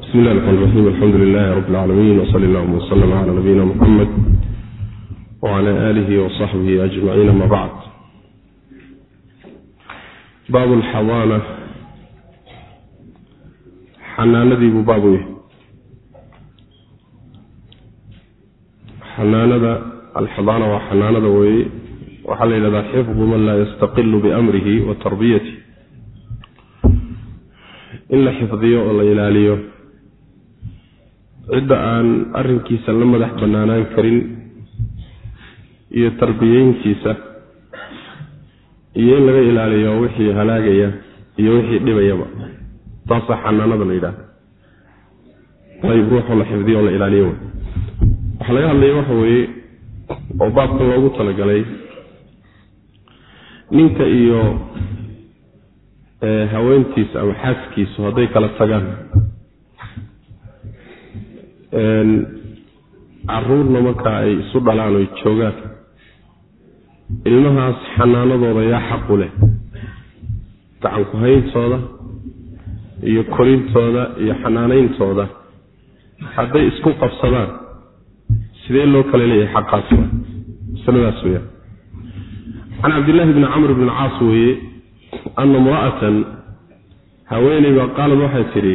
bismi illahi raxmaan raxiim alxamdu lilahi rabi lcaalamiin wsali allahuma wslm cala nabiyina muxamed wcala aalihi wasaxbihi ajmaciin ama bacd baab alxadaana xanaanadii buu baab u yahay. Xanaanada alxadaana waa xanaanada weeye. Waxaa la yidhahdaa xifdu man laa yastaqilu biamrihi wa tarbiyatih in la xifdiyo oo la ilaaliyo cidda aan arrinkiisa la madax bannaanaan karin iyo tarbiyeyntiisa iyo in laga ilaaliyo wixii halaagaya iyo wixii dhibayaba taasaa xanaanada la yidhahda ayb ruuxoo la xifdiyo oo la ilaaliyo waxaa laga hadlaya waxa weeye oo baabka loogu talagalay ninka iyo haweentiisa ama xaaskiisu hadday kala tagaan caruurna markaa ay isu dhalaan oy joogaan. Ilmahaas xanaanadooda yaa xaqu leh. Gacanku hayntooda iyo korintooda iyo xanaanayntooda hadday isku qabsadaan sidee loo kala leeyahay xaqaas wa masaladaas weyaan can cabdillaahi bni camr bni caas weeye ana imra'atan haweeney baa qaalad waxay tidhi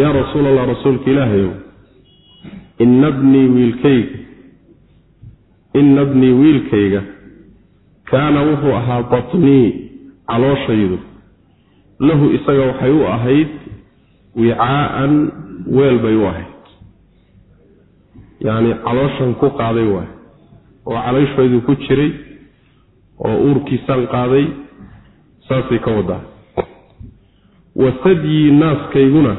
yaa rasuul allah rasuulka ilaahayow ina bnii wiilkayga ina bnii wiilkayga kaana wuxuu ahaa batnii calooshaydu lahu isaga waxay u ahayd wicaa'an weel bay u ahayd. Yacni calooshan ku qaaday waay oo calooshaydu ku jiray oo uurkiisaan qaaday saasay ka wadaa wa sadyii naaskayguna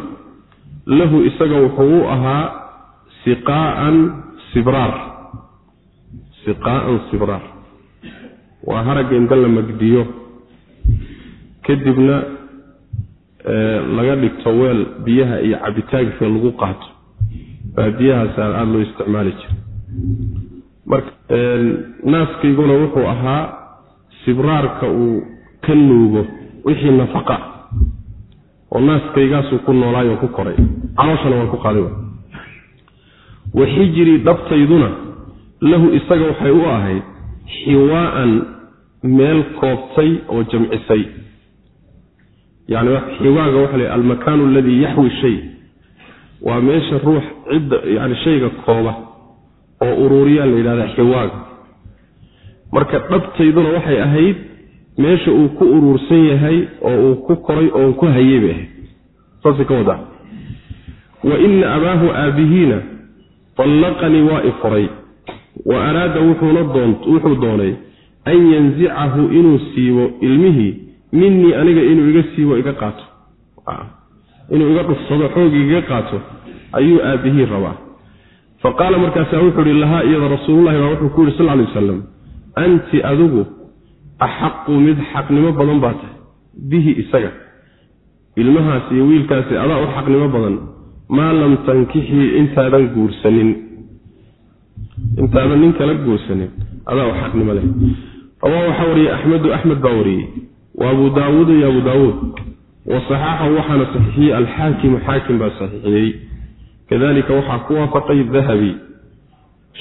lahu isaga wuxuu u ahaa siqaa'an sibraar. Siqaa'an sibraar. Waa haragga inta la magdiyo. Kadibna laga dhigto weel biyaha iyo cabitaanka lagu qaato. Baadiyahaas aada loo isticmaali jira marka naaskayguna wuxuu ahaa sibraarka uu ka nuugo wixii nafaqa. Oo naaskaygaasuu ku noolaay oo ku koray. Calooshana waan ku qaaday wa xijrii dhabtayduna lahu isaga waxay u ahayd xiwaa'an meel koobtay oo jamcisay. Yani xiwaaga waxa la almakaanu aladii yaxwi shay. Waa meesha ruux cidda yani shayga kooba oo uruuriyaa la yidhahdaa xiwaaga. Marka dhabtayduna waxay ahayd meesha uu ku uruursan yahay oo uu ku koray oo ku hayay bay ahayd. Saasay ka wadaa wa ina abaahu aabihiina allaqanii waa i furay. Wa araada wuxuu doonay an yanzicahu inuu siibo ilmihii minii aniga inuu iga siibo iga qaato. Inuu iga dhufsado xoogii iga qaato ayuu aabihii rabaa. Fa qaala markaasaa wuxuu ihi lahaa iyada rasuululahi baa wuxuu ku yihi sal lay wasalam anti adigu axaqu mid xaqnimo badan baa tahay bihi isaga. Ilmahaas iyo wiilkaasi adaa u xaqnimo badan maa lam tankixii intaadan guursanin. Intaadan nin kala guursanin. Adaa u xaqnimo leh. Rawaa waxaa wariyey axmedu axmed baa wariyey wa abu daawuud iyo abu daawuud. Wa saxaxahu waxaana saxiixiyey alxaakimu xaakim baa saxiixiyey. Kadalika waxaa ku waafaqay dahabi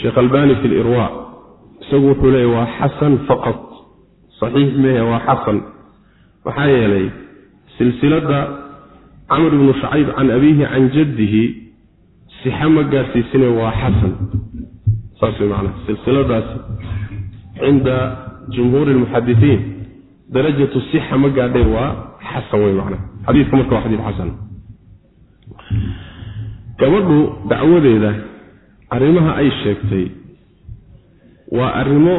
sheekh albani fi lirwa isagu wuxuu leeya waa xasan faqad saxiix mehe waa xasan. Maxaa yeelay silsilada camr ibnu shacayb can abiihi can jaddihi sixa ma gaarsiisine waa xasan. Saas way macnaa silsiladaasi cinda jumhuuri lmuxadisiin darajatu sixa ma gaadheen waa xasan wey macnaa. Xadiidka marka waa xadiid xasan. Gabadhu dacwadeeda arrimaha ay sheegtay waa arrimo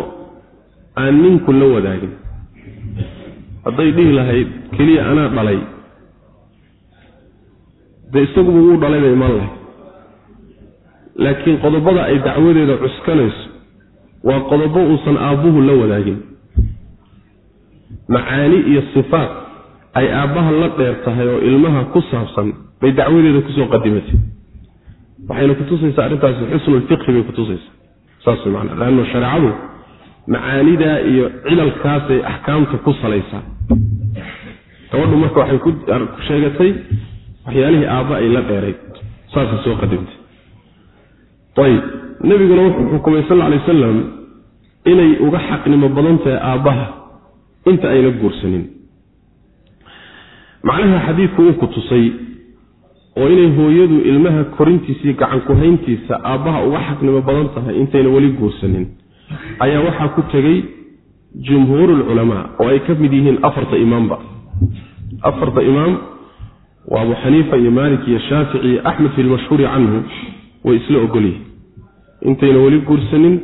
aan ninku la wadaagin. Hadday dhihi lahayd keliya anaa dhalay dee isaguba wuu dhalay bay imaan lahayd. Laakiin qodobada ay dacwadeeda cuskanayso waa qodobo uusan aabbuhu la wadaagin. Macaani iyo sifaat ay aabbaha la dheer tahay oo ilmaha ku saabsan bay dacwadeeda ku soo qadimatay. Waxayna kutusaysaa arrintaasi xusnulfiqhi bay kutusaysaa saas way macnaa. Leanno shareecadu macaanidaa iyo cilalkaasay axkaamta ku salaysaa. Gabadhu marka waxay ku sheegatay waxyaalihii aabba ay la dheerayd saasay soo qadimtay. Ayib. Nebiguna wuxuu xukumay sal alay wasalam inay uga xaqnimo badan tahay aabbaha inta ayna guursanin. Macnaha xadiidku uu ku tusay oo inay hooyadu ilmaha korintiisaiyo gacan ku-hayntiisa aabbaha uga xaqnimo badan tahay intayna weli guursanin. Ayaa waxaa ku tegey jumhuurulculamaa oo ay ka mid yihiin afarta imaamba afarta imaam waa abu xaniifa iyo maalik iyo shaafici iyo axmed fi lmashhuuri canhu way isla ogolyihin intayna weli guursanin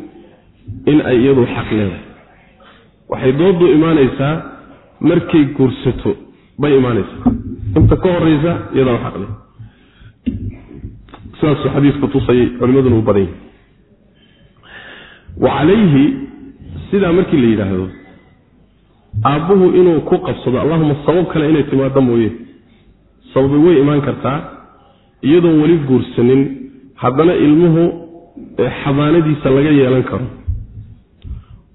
in ay iyadu xaq leedahay. Waxay doodu imaanaysaa markay guursato bay imaanaysaa. Inta ka horeysa iyadaa xaq leh sidaasuu xadiisku tusayay culimaduna u badan yahi wa calayhi sidaa markii la yidhaahdo aabbuhu inuu ku qabsado allahuma sabab kale inay timaado mooye sababi way imaan kartaa iyadoon weli guursanin haddana ilmuhu xabaanadiisa laga yeelan karo.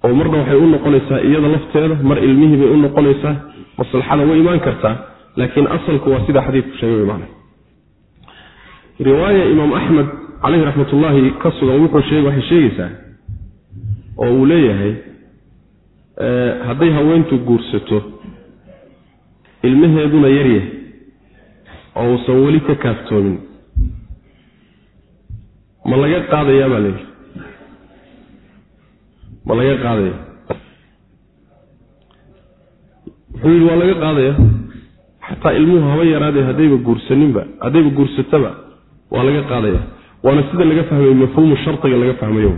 Oo marna waxay u noqonaysaa iyada lafteeda mar ilmihii bay u noqonaysaa maslaxada way imaan kartaa laakiin asalku waa sida xadiidku sheegay man riwaaya imaam axmed caleyhi raxmatullaahi ka sugan wuxuu sheeg waxay sheegaysaa oo uu leeyahay hadday haweentu guursato ilmaheeduna yaryahay oo uusan weli ka kaaftoomin. Ma laga qaadayaa baa layidhi ma laga qaadaya wuxuu yidhi waa laga qaadaya xataa ilmuhu haba yaraadee haddayba guursaninba haddayba guursataba waa laga qaadaya waana sida laga fahmay mafhuumu shardiga laga fahmayo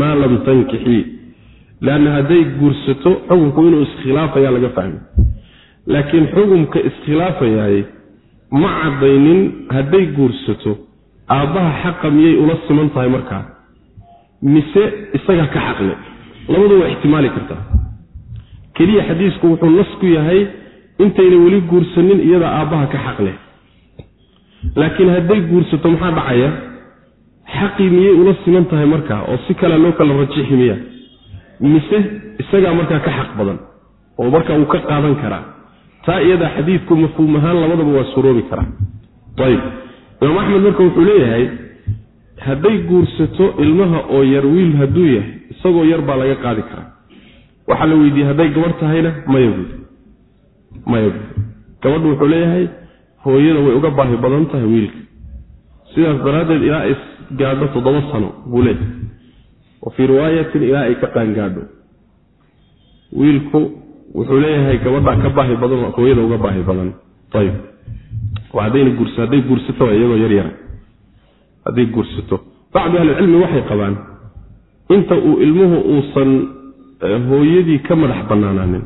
maa lam tankixii leanna hadday guursato xukunku inuu iskhilaafayaa laga fahmay. Laakiin xukumka iskhilaafayaay ma caddaynin hadday guursato aabbaha xaqa miyay ula siman tahay markaa mise isagaa ka xaqle. Labadu waa ixtimaali kartaa. Keliya xadiisku wuxuu nas ku yahay intayna weli guursanin iyadaa aabbaha ka xaq leh laakiin hadday guursato maxaa dhacaya? Xaqii miyay ula siman tahay markaa oo si kalea loo kala rajixi miya. Mise isagaa markaa ka xaq badan oo markaa uu ka qaadan karaa taa iyadaa xadiidku mafhuum ahaan labadaba waa suroobi karaa ayib. Imaam axmed marka wuxuu leeyahay hadday guursato ilmaha oo yar wiil hadduu yahay isagoo yar baa laga qaadi karaa. Waxaa la weydiiyey hadday gabarh tahayna maya buud maya buud gabadhu wuxuu leeyahay hooyada way uga baahi badan tahay wiilka. Sidaas daraaddeed ilaa ay gaadho toddoba sano buu leeyahay. Wa fii riwaayatin ilaa ay ka qaangaadho. Wiilku wuxuu leeyahay gabadhaa ka baahi badan hooyada uga baahi badan. Guurs hadday guursato iyagoo yar yara. Hadday guursato. Bacdu ahlicilmi waxay qabaan inta uu ilmuhu uusan hooyadii ka madax bannaanaanin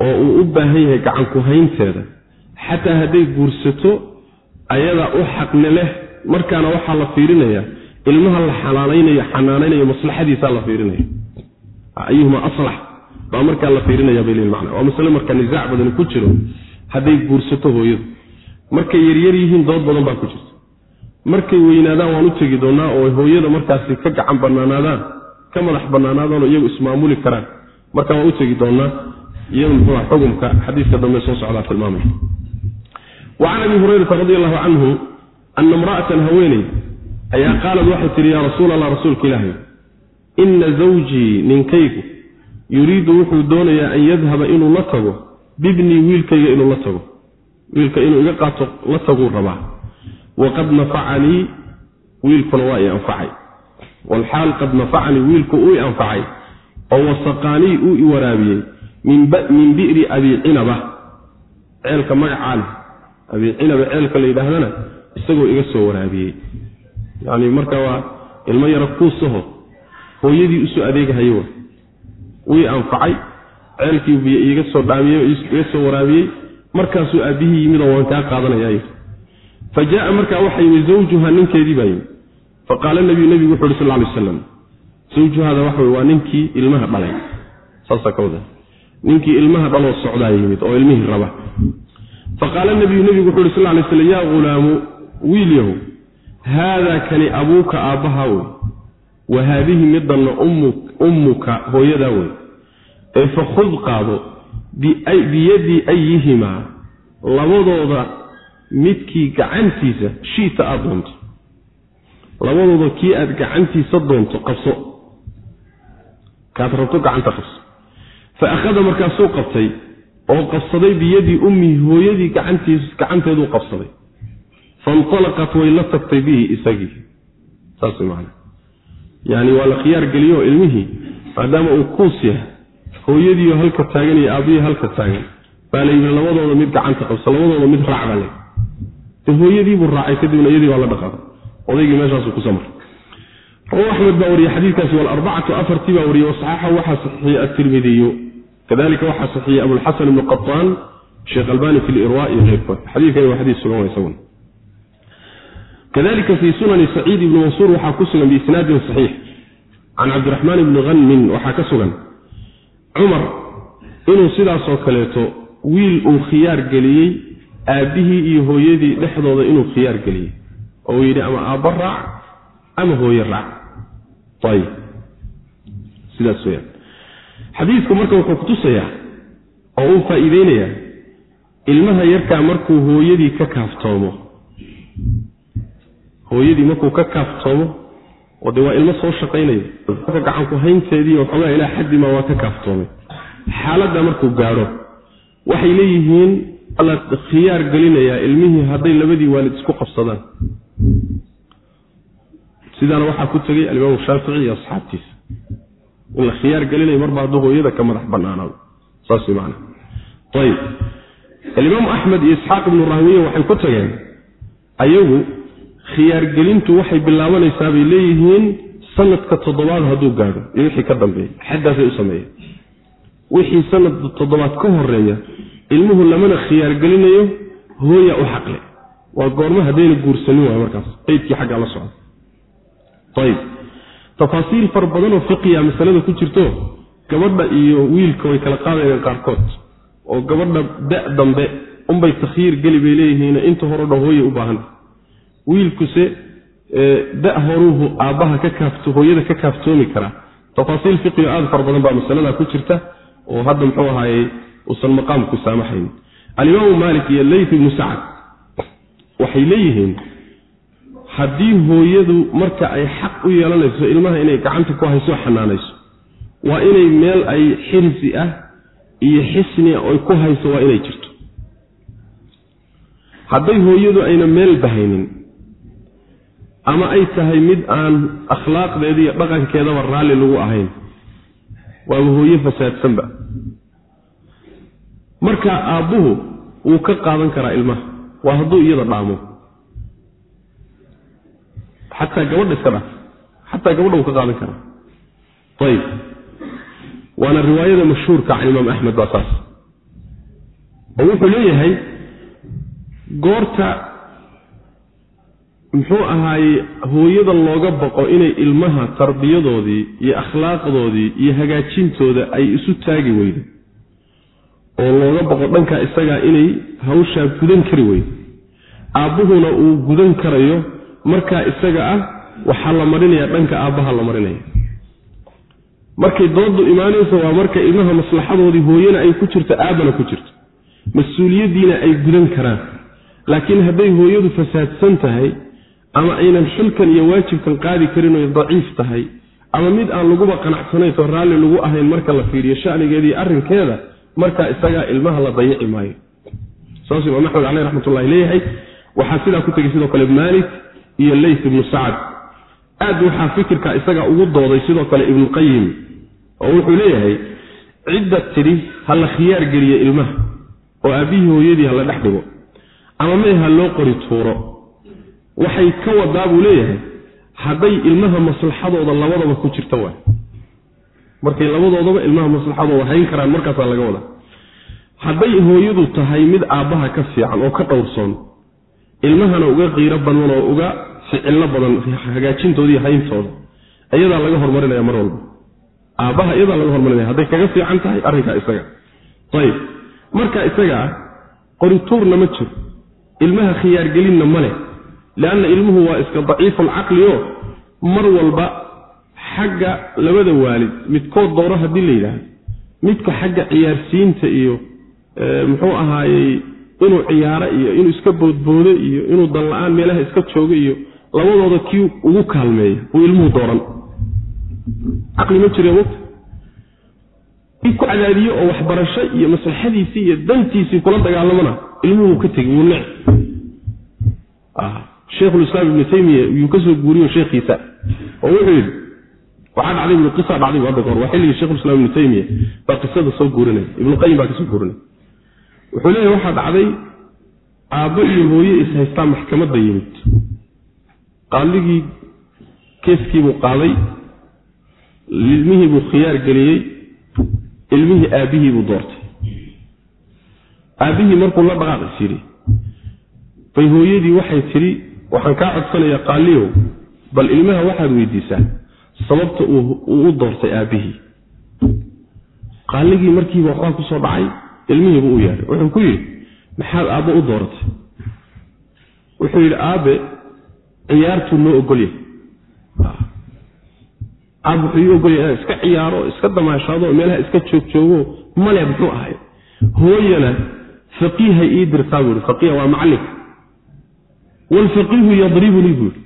oo uu u baahan yahay gacan ku haynteeda xataa hadday guursato ayadaa u xaqne leh markaana waxaa la fiirinaya ilmaha la xalaalaynayo xanaanaynayo maslaxadiisaa la fiirinaya ayuhuma aslax baa markaa la fiirinaya bay leeyiin macna waa masale marka nisaac badani ku jiro hadday guursato hooyadu markay yaryar yihiin dood badan baa ku jirta. Markay weynaadaan waan u tegi doonaa oo hooyada markaasi ka gacan banaanaadaan ka madax banaanaadaan oo iyagu ismaamuli karaan. Marka waan u tegi doonaa iyadu muxuua xukumka xadiiska dambe soo socdaa tilmaamaya wa can abi hurayrata radi allahu canhu ana imra'atan haweeney ayaa qaalad waxay tihi yaa rasuul allah rasuulka ilaahay ina zawjii ninkaygu yuriidu wuxuu doonayaa an yadhaba inuu la tago bibnii wiilkayga inuu la tago. Wiilka inuu iga qaato la taguu rabaa. Waqad nafacanii wiilkuna waa i anfacay. Walxaal qad nafacanii wiilku uu i anfacay. Oo wasaqaanii uu i waraabiyey. Min bi'ri abi cinaba. Ceelka magacaa leh abi cinaba ceelka la yidhaahdana isagoo iga soo waraabiyey. Yacni marka waa ilmo yaro kuusaho hooyadii u soo adeegahayo wii anfacay ceelkii biyo iiga soo dhaamiyey iga soo waraabiyey markaasuu aabbihii yimid oo waan kaa qaadanaya fa jaaa markaa waxaa yimid zawjuha ninkeedii baa yimid. Faqaala nabiyu nebigu wuxu uhi sal lay aslam zawjuhaada waxa waa ninkii ilmaha dhalay. Saasaa ka ninkii ilmaha dhaloo socdaa yimid oo ilmihii raba. Faqaala nabiyu nebigu wuxu uhi sal lay slam yaa ghulaamu wiil yahow haadaa kani abuuka aabbahaa wey wa haadihi midanna ummuka hooyadaa wey ee fakhud qaado biyadi ayihimaa labadooda midkii gacantiisa shiita aada doonto. Labadooda kii aada gacantiisa doonto qabso. Kaad rabto gacanta qabso. Fa akhada markaasuu qabtay oo qabsaday biyadii ummihi hooyadii gacantiis gacanteeduu qabsaday. Faintalaqat way la tagtay bihi isagii. Saas way macana yani waa la khiyaar geliyo ilmihii maadaama uu kuus yahay. Hooyadiioo halka taagan iyo aabihii halka taagan. Baa la yidhi labadooda mid gacanta qabso labadooda mid raac baa la de hooyadiibuu raacay kadibna iyadii baa la dhaqaaday odaygii meeshaasuu ku soo maray rawa axmed baa wariyey xadiidkaasi walarbacatu afartii baa wariyey wasaxaxa waxaa saxiixiyey atirmidiyu kadalika waxaa saxiixiyey abulxasan ibnu qataan sheekh albani fi lirwa iyo keyrkood xadiidkani waa xadiis sugan isaguna kadalika fii sunani saciid ibni mansuur waxaa ku sugan biisnaadin saxiix. Can cabdiraxmaan ibni hanmin waxaa ka sugan. Cumar inuu sidaasoo kaleeto wiil uu khiyaar geliyey aabbihii iyo hooyadii dhexdooda inuu khiyaar geliyey. Oo uu yidhi ama aabba raac ama hooye raac. Ayib sidaas weyaan xadiidku marka wuxuu kutusayaa oo uu faa'iideynayaa ilmaha yarkaa markuu hooyadii ka kaaftoomo hooyadii markuu ka kaaftoomo oo dee waa ilmo soo shaqaynaya marka gacanku haynteedii waxoogaa ilaa xaddimaa waa ka kaaftoomay. Xaaladda markuu gaadho waxay leeyihiin la khiyaar gelinayaa ilmihii hadday labadii waalid isku qabsadaan. Sidaana waxaa ku tegay alimaamu shaafici iyo asxaabtiisa. In la khiyaar gelinayo marba hadduu hooyada ka madax banaanaado saas macana ayib alimaamu axmed iyo isxaaq ibnu rahwiye waxay ku tageen ayagu khiyaargelintu waxay bilaabanaysaa bay leeyihiin sanadka toddobaad hadduu gaadho iyo wixii ka dambeeya xaddaasay u sameeyeen. Wixii sanadka toddobaad ka horreeya ilmuhu lamana khiyaargelinayo hooya u xaqle. Waa goormo haddayna guursanin waay markaas qeydkii xaggaa la socda. Ayib tafaasiil fara badanoo fiqiya masalada ku jirto gabadha iyo wiilka way kala qaadayeen qaarkood. Oo gabadha da dambe unbay takhyiir geli bay leeyihiin inta hore dhan hooyay u baahanta wiilkuse da horuhu aabbaha hooyada ka kaaftoomi karaa tafaasiil fiqiyo aada fara badan baa masalada ku jirta oo hadda muxuu ahaayey uusan maqaamku saamaxaynin alimaamu maalik iyo leyt ibnu sacad waxay leeyihiin haddii hooyadu marka ay xaq u yeelanayso ilmaha inay gacanta ku hayso xanaanayso waa inay meel ay xirsi ah iyo xisni oy ku hayso waa inay jirto. Hadday hooyadu ayna meel bahaynin ama ay tahay mid aan akhlaaqdeeda iyo dhaqankeedaba raalli lagu ahayn. Waaba hooye fasaadsanba. Marka aabbuhu wuu ka qaadan karaa ilmaha waa hadduu iyada dhaamo. Xataa gabadha iska dhaaf xataa gabadha wuu ka qaadan karaa. Ayib waana riwaayada mashhuurka can imaam axmed baa saas. Oo wuxuu leeyahay goorta muxuu ahaaye hooyada looga baqo inay ilmaha tarbiyadoodii iyo akhlaaqdoodii iyo hagaajintooda ay isu taagi weydo oo looga baqo dhankaa isagaa inay hawshaa gudan kari weydo aabbuhuna uu gudan karayo markaa isaga ah waxaa la marinaya dhanka aabbaha la marinaya. Markay dooddu imaanayso waa marka ilmaha maslaxadoodii hooyana ay ku jirto aabbana ku jirto. Mas'uuliyaddiina ay gudan karaan. Laakiin hadday hooyadu fasaadsan tahay ama aynan xilkan iyo waajibkan qaadi karin oy daciif tahay ama mid aan laguba qanacsanayn oo raalli lagu ahayn marka la fiiriyo shanigeeda iyo arrinkeeda markaa isagaa ilmaha la dayici maayo. Saasuu imaam axmed caleyh raxmatullahi leeyahay waxaa sidaa ku tegey sidoo kale maalik iyo leyt ibnu sacad. Aad waxaa fikirka isagaa ugu dooday sidoo kale ibnuqayim oo wuxuu leeyahay cidda tidhi ha la khiyaar geliyo ilmaha oo aabbihii hooyadii ha la dhex dhigo ama mee ha loo qori tuuro waxay ka wadaa buu leeyahay hadday ilmaha maslaxadooda labadaba ku jirta waay. Markay labadoodaba ilmaha maslaxadooda hayn karaan markaasaa laga wadaa. Hadday hooyadu tahay mid aabbaha ka fiican oo ka dhowrsoon ilmahana uga qiiro badan oo uga ficillo badan hagaajintooda iyo hayntooda iyadaa laga hormarinaya mar walba. Aabbaha iyadaa laga hormarinaya hadday kaga fiican tahay arrinkaa isaga. Ayib marka isaga ah qorituurna ma jiro ilmaha khiyaargelinna ma leh leanna ilmuhu waa iska daciifulcaqli oo mar walba xagga labada waalid midkood dooro haddii la yidhaahdo midka xagga ciyaarsiinta iyo muxuu ahaayey inuu ciyaaro iyo inuu iska boodboodo iyo inuu danla-aan meelaha iska joogo iyo labadooda kii ugu kaalmeeya uu ilmuhu dooran caqli ma jire mota kii ku cadaadiyo oo waxbarasho iyo maslaxadiisii iyo dantiisii kula dagaalamana ilmuhu ka tegi wuu nec sheikhulislaam ibnu taymiya yuu ka soo guuriyo sheekhiisa oo wuxuu yidhi waxaa dhacday bui qisa dhacday bu hadda kahor waa xilligii shekhulislaam ibnu taymiya baa qisada soo guurinaya ibnuqayim baa ka soo guurinaya. Wuxuu leeyahy waxaa dhacday aabbo iyo hooye is-haystaa maxkamadda yimid. Qaaligii keeskiibuu qaaday ilmihii buu khiyaar geliyey ilmihii aabbihii buu doortay. Aabbihii markuu la dhaqaaqis yidhi bay hooyadii waxay tidhi waxaan kaa codsanayaa qaaliyow bal ilmaha waxaad weydiisaa sababta uu u doortay aabbihii. Qaaligii markiiba waxbaa ku soo dhacay ilmihiibuu u yeedhay wuxuu ku yidhi maxaad aabbo u dooratay wuxuu yidhi aabe ciyaartuu noo ogolyahay. Aab wuxuu ii ogolyahay inaan iska ciyaaro iska damaashaado meelaha iska joogjoogo male muxuu ahay. Hooyana faqiihay ii dirtaa buu yihi faqiiha waa macallinka waalfaqiihu yadribunii buu yidhi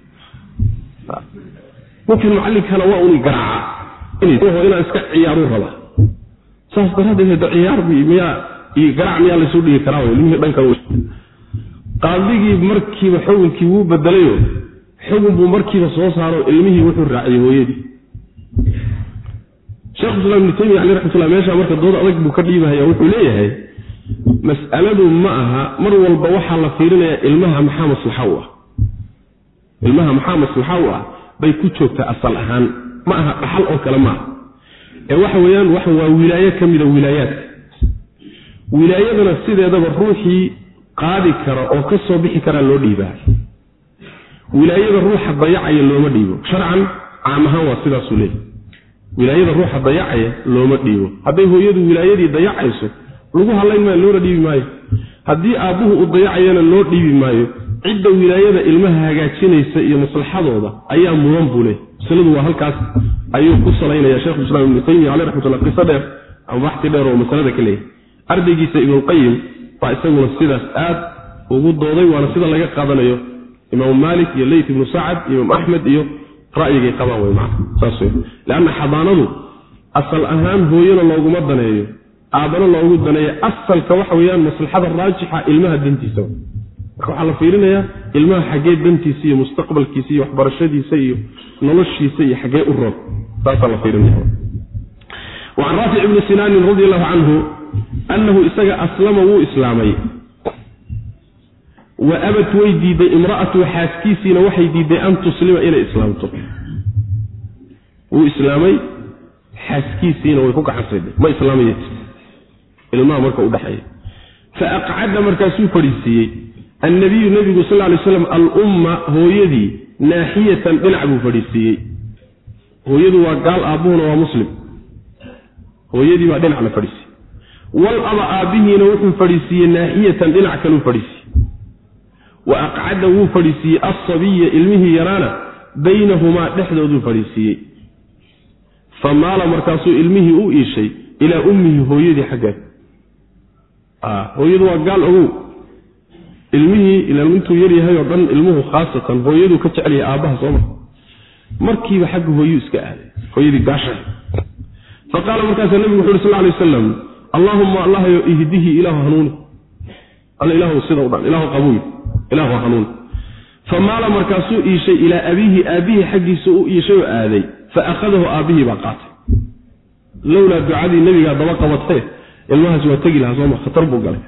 ninkan macallinkana waa uni garaaca inaan iska ciyaaruu rabaa saas daraaddeed ciyaar miyaa iyo garaac miyaa laysu dhigi karaa ilmihii dhankan qaadigii markiiba xukunkii wuu bedelayo xukun buu markiiba soo saaro ilmihii wuxuu raaciyey hooyadii shekhuislaam ibnu taymiya caleh raxmatullah meesha marka dood adag buu ka dhiibahaya wuxuu leeyahay mas'aladu ma aha mar walba waxaa la fiirinayaa ilmaha maxaa maslaxa u ah ilmaha maxaa maslaxa u ah bay ku joogtaa asal ahaan. Ma aha dhaxal oo kale maaha ee waxa weeyaan waxa waa wilaayo ka mida wilaayaadka wilaayadana sideedaba ruuxii qaadi kara oo ka soo bixi karaa loo dhiibaa. Wilaayada ruuxa dayacaya looma dhiibo. Sharcan caam ahaan waa sidaasuu leeyahy wilaayada ruuxa dayacaya looma dhiibo. Hadday hooyadu wilaayadii dayacayso lagu hadlayn maayo loona dhiibi maayo. Haddii aabbuhu uu dayacayana loo dhiibi maayo. Cidda wilaayada ilmaha hagaajinaysa iyo maslaxadooda ayaa mudan buu leey masaladu waa halkaas. Ayuu ku salaynaya shekhulislaam ibnu taymiya caleh raxmatullah qiso dheer ama baxti dheer oo masalada ka leeyahy ardaygiisa ibnuqayim baa isaguna sidaas aad ugu dooday waana sida laga qaadanayo imaamu maalik iyo leyt ibnu sacad imaam axmed iyo ra'yigay qabaan wey maa saas wey leanna xadaanadu asal ahaan hooyana looguma daneeyo aabbana loogu daneeyo asalka waxa weeyaan maslaxada raajixa ilmaha dantiisa. Marka waxaa la fiirinayaa ilmaha xaggee dantiisa iyo mustaqbalkiisa iyo waxbarashadiisa iyo noloshiisa iyo xaggee u roog saasaa la fiirinaya wacan raafic ibni sinaanin radi allahu canhu annahu isaga aslama wuu islaamay. Wa abat way diiday imra'atu xaaskiisiina waxay diiday an tuslima inay islaamto. Wuu islaamay xaaskiisiina way ku gacansayday ma islaamaya ilmaha marka udhexeeya fa aqcada markaasuu fadhiisiiyey annabiyu nebigu sal lay slam alumma hooyadii naaxiyatan dhinac buu fadhiisiiyey. Hooyadu waa gaal aabbuhuna waa muslim. Hooyadii baa dhinac la fadhiisiiyey. Wal aba aabbihiina wuxuu fadhiisiiyey naaxiyatan dhinac kaluu fadhiisiiyey. Wa aqcada wuu fadhiisiiyey alsabiya ilmihii yaraana baynahumaa dhexdooduu fadhiisiiyey. Fa maala markaasuu ilmihii u iishay ilaa ummihi hooyadii xaggeed hooyadu waa gaal ogow. Ilmihii ilaan intuu yaryahay oo dhan ilmuhu khaasatan hooyaduu ka jecelyahay aabbaha sooma markiiba xagga hooyuu iska aaday hooyadii gaasha. Fa qaala markaasa nebigu wuxu uhi sal lay wasalam allaahumma allahayo ihdihi ilaahu hanuuni alla ilaahu sida u dhan ilaahu qabuuy ilaahu hanuuni fa maala markaasuu iishay ilaa abiihi aabbihii xaggiisa u iishay oo aaday. Fa akhadahu aabbihii baa qaatay. Lowlaa ducadii nebigaa daba qabatay ilmahaas waa tegi lahaa sooma khatar buu galay.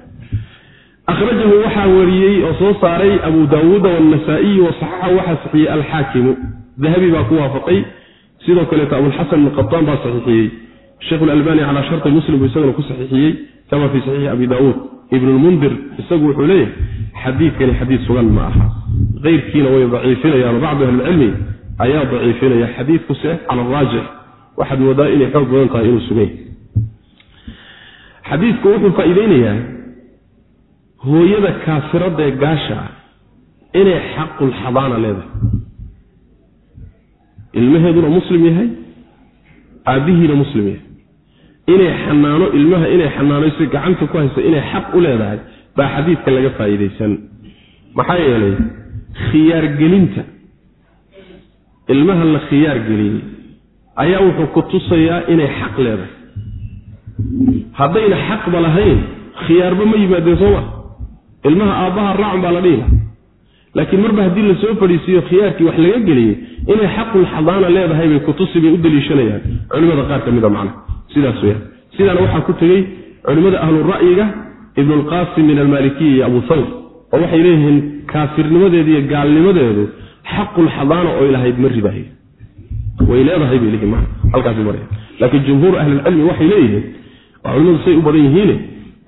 Akhrajahu waxaa wariyey oo soo saaray abu daawuuda waannasaa'iyi wasaxaxahu waxaa saxiiyey alxaakimu. Dahabi baa ku waafaqay sidoo kaleeto abulxasan ibn qataan baa saxiixiyey. Sheikhu lalbani calaa sharti muslim buu isaguna ku saxiixiyey kama fii saxiixi abi daawuud ibnulmundir isagu wuxuu leeyahay xadiidkani xadiid sugan ma aha. Keyrkiina way daciifinayaan bacdu ahlicilmi ayaa daciifinaya xadiidkuse cala araajix waxaad moodaa inay xoog badan tahay inuu sugan yahy xadiidku wuxuu faa'iideynayaa hooyada kaafirada ee gaasha ah inay xaqulxadaana leedahay. Ilmaheeduna muslim yahay aabbihiina muslim yahay. Inay xanaano ilmaha inay xanaanayso gacanta ku hayso inay xaq u leedahay baa xadiidka laga faa'iidaysan maxaa yeelay khiyaargelinta ilmaha la khiyaar geliyey ayaa wuxuu ku tusayaa inay xaq leedahay haddayna xaqba lahayn khiyaarba ma yimaadeen soo ma. Ilmaha aabbaha raacun baa la dhihi. Laha laakiin marba haddii la soo fadhiisiiyo khiyaarkii wax laga geliyey inay xaqul xadaana leedahay bay kutusi bay u daliishanayaan. Culimada qaar ka mida macna. Sidaas weyaan sidaana waxaa ku tegey culimmada ahlu ra'yiga ibnulqaasim min almaalikiya iyo abu thawr oo waxay leeyihiin kaafirnimadeedu iyo gaalnimadeedu xaqul xadaana oy lahayd ma ribaayo way leedahay bay leeyihiin halkaasi maraya laakiin jumhuur ahlilcilmi waxay leeyihiin waa culimmadu say u badan yihiine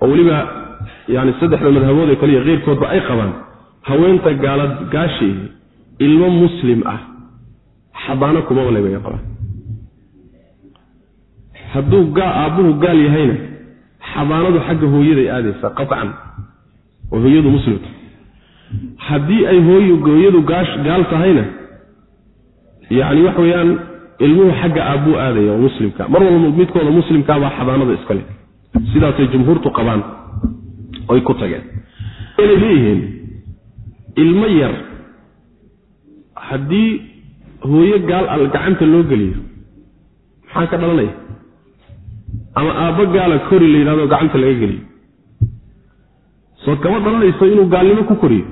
oo weliba yani saddexda madhabood ee kaliya keyrkoodba ay qabaan haweenta gaala gaasheedi ilmo muslim ah xadaano kumaba le bay qabaan. Hadduu aabbuhu gaal yahayna xadaanadu xagga hooyaday aadaysaa qacan oo hooyadu muslimta haddii ay hooyadu gaal tahayna yani wax weeyaan ilmuhu xagga aabbuu aadaya oo muslimka. Mar walba midkooda muslimkaabaa xadaanada iskale sidaasay jumhuurtu qabaan. Oy ku tageen. Inay leeyihiin ilmo yar haddii hooyo gaal al gacanta loo geliyo maxaa ka dhalanaya? Ama aabbo gaala kori la yidhahdo gacanta laga geliyo. Soo kama dhalanayso inuu gaalnimo ku koriyo.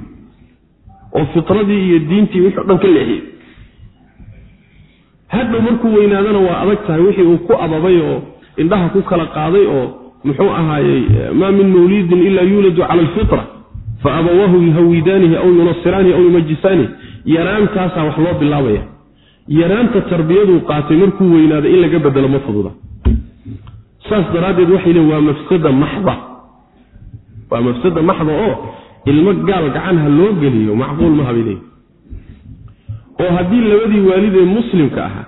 Oo fitradii iyo diintii wixii o dhan ka leexiyo hadhow markuu weynaadana waa adag tahay wixii uu ku ababay oo indhaha ku kala qaaday oo muxuu ahaayey maa min mawliidin ilaa yuuladu cala alfitra fa abawaahu yuhawidaanihi aw yunasiraanihi aw yumajisaanihi yaraantaasaa wax loo bilaabaya. Yaraanta tarbiyaduu qaatay markuu weynaado in laga bedelo ma fududa. Saas daraaddeed waxay leein waa mafsada maxda. Waa mafsada maxda oo ilmo gaal gacanha loo geliyo macquul maha bay oo haddii labadii waalid ee muslimka ahaa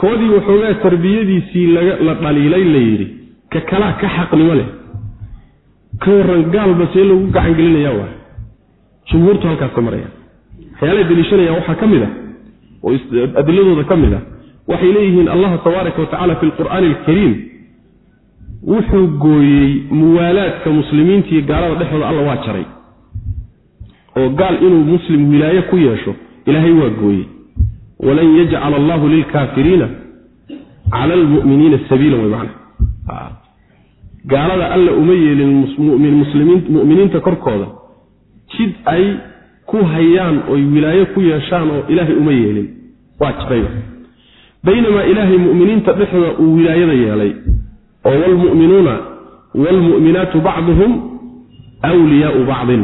koodii waxoogaa tarbiyadiisii la dhaliilay la yidhi ka kalaa ka xaqnimo leh. Ka waran gaalba see lagu gacan gelinaya waay jumhuurtu halkaas ka marayaan. Waxyaalahay daliishanayaan waxaa ka mid a oo adiladooda ka mid a waxay leeyihiin allah tabaaraka wa tacala fi lqur'aani alkariim wuxuu gooyey muwaalaadka muslimiinta iyo gaalada dhexdooda alla waa jaray. Oo gaal inuu muslim wilaaye ku yeesho ilaahay waa gooyey. Walan yajcala allahu lilkaafiriina cala almu'miniina sabiilan way macna gaalada alla uma yeelin mu'miniinta korkooda. Jid ay ku hayaan oy wilaaye ku yeeshaan oo ilaahay uma yeelin. Waa jirayba baynamaa ilaahay mu'miniinta dhexdooda uu wilaayada yeelay oo wlmu'minuuna waalmu'minaatu bacduhum wliyaau bacdin.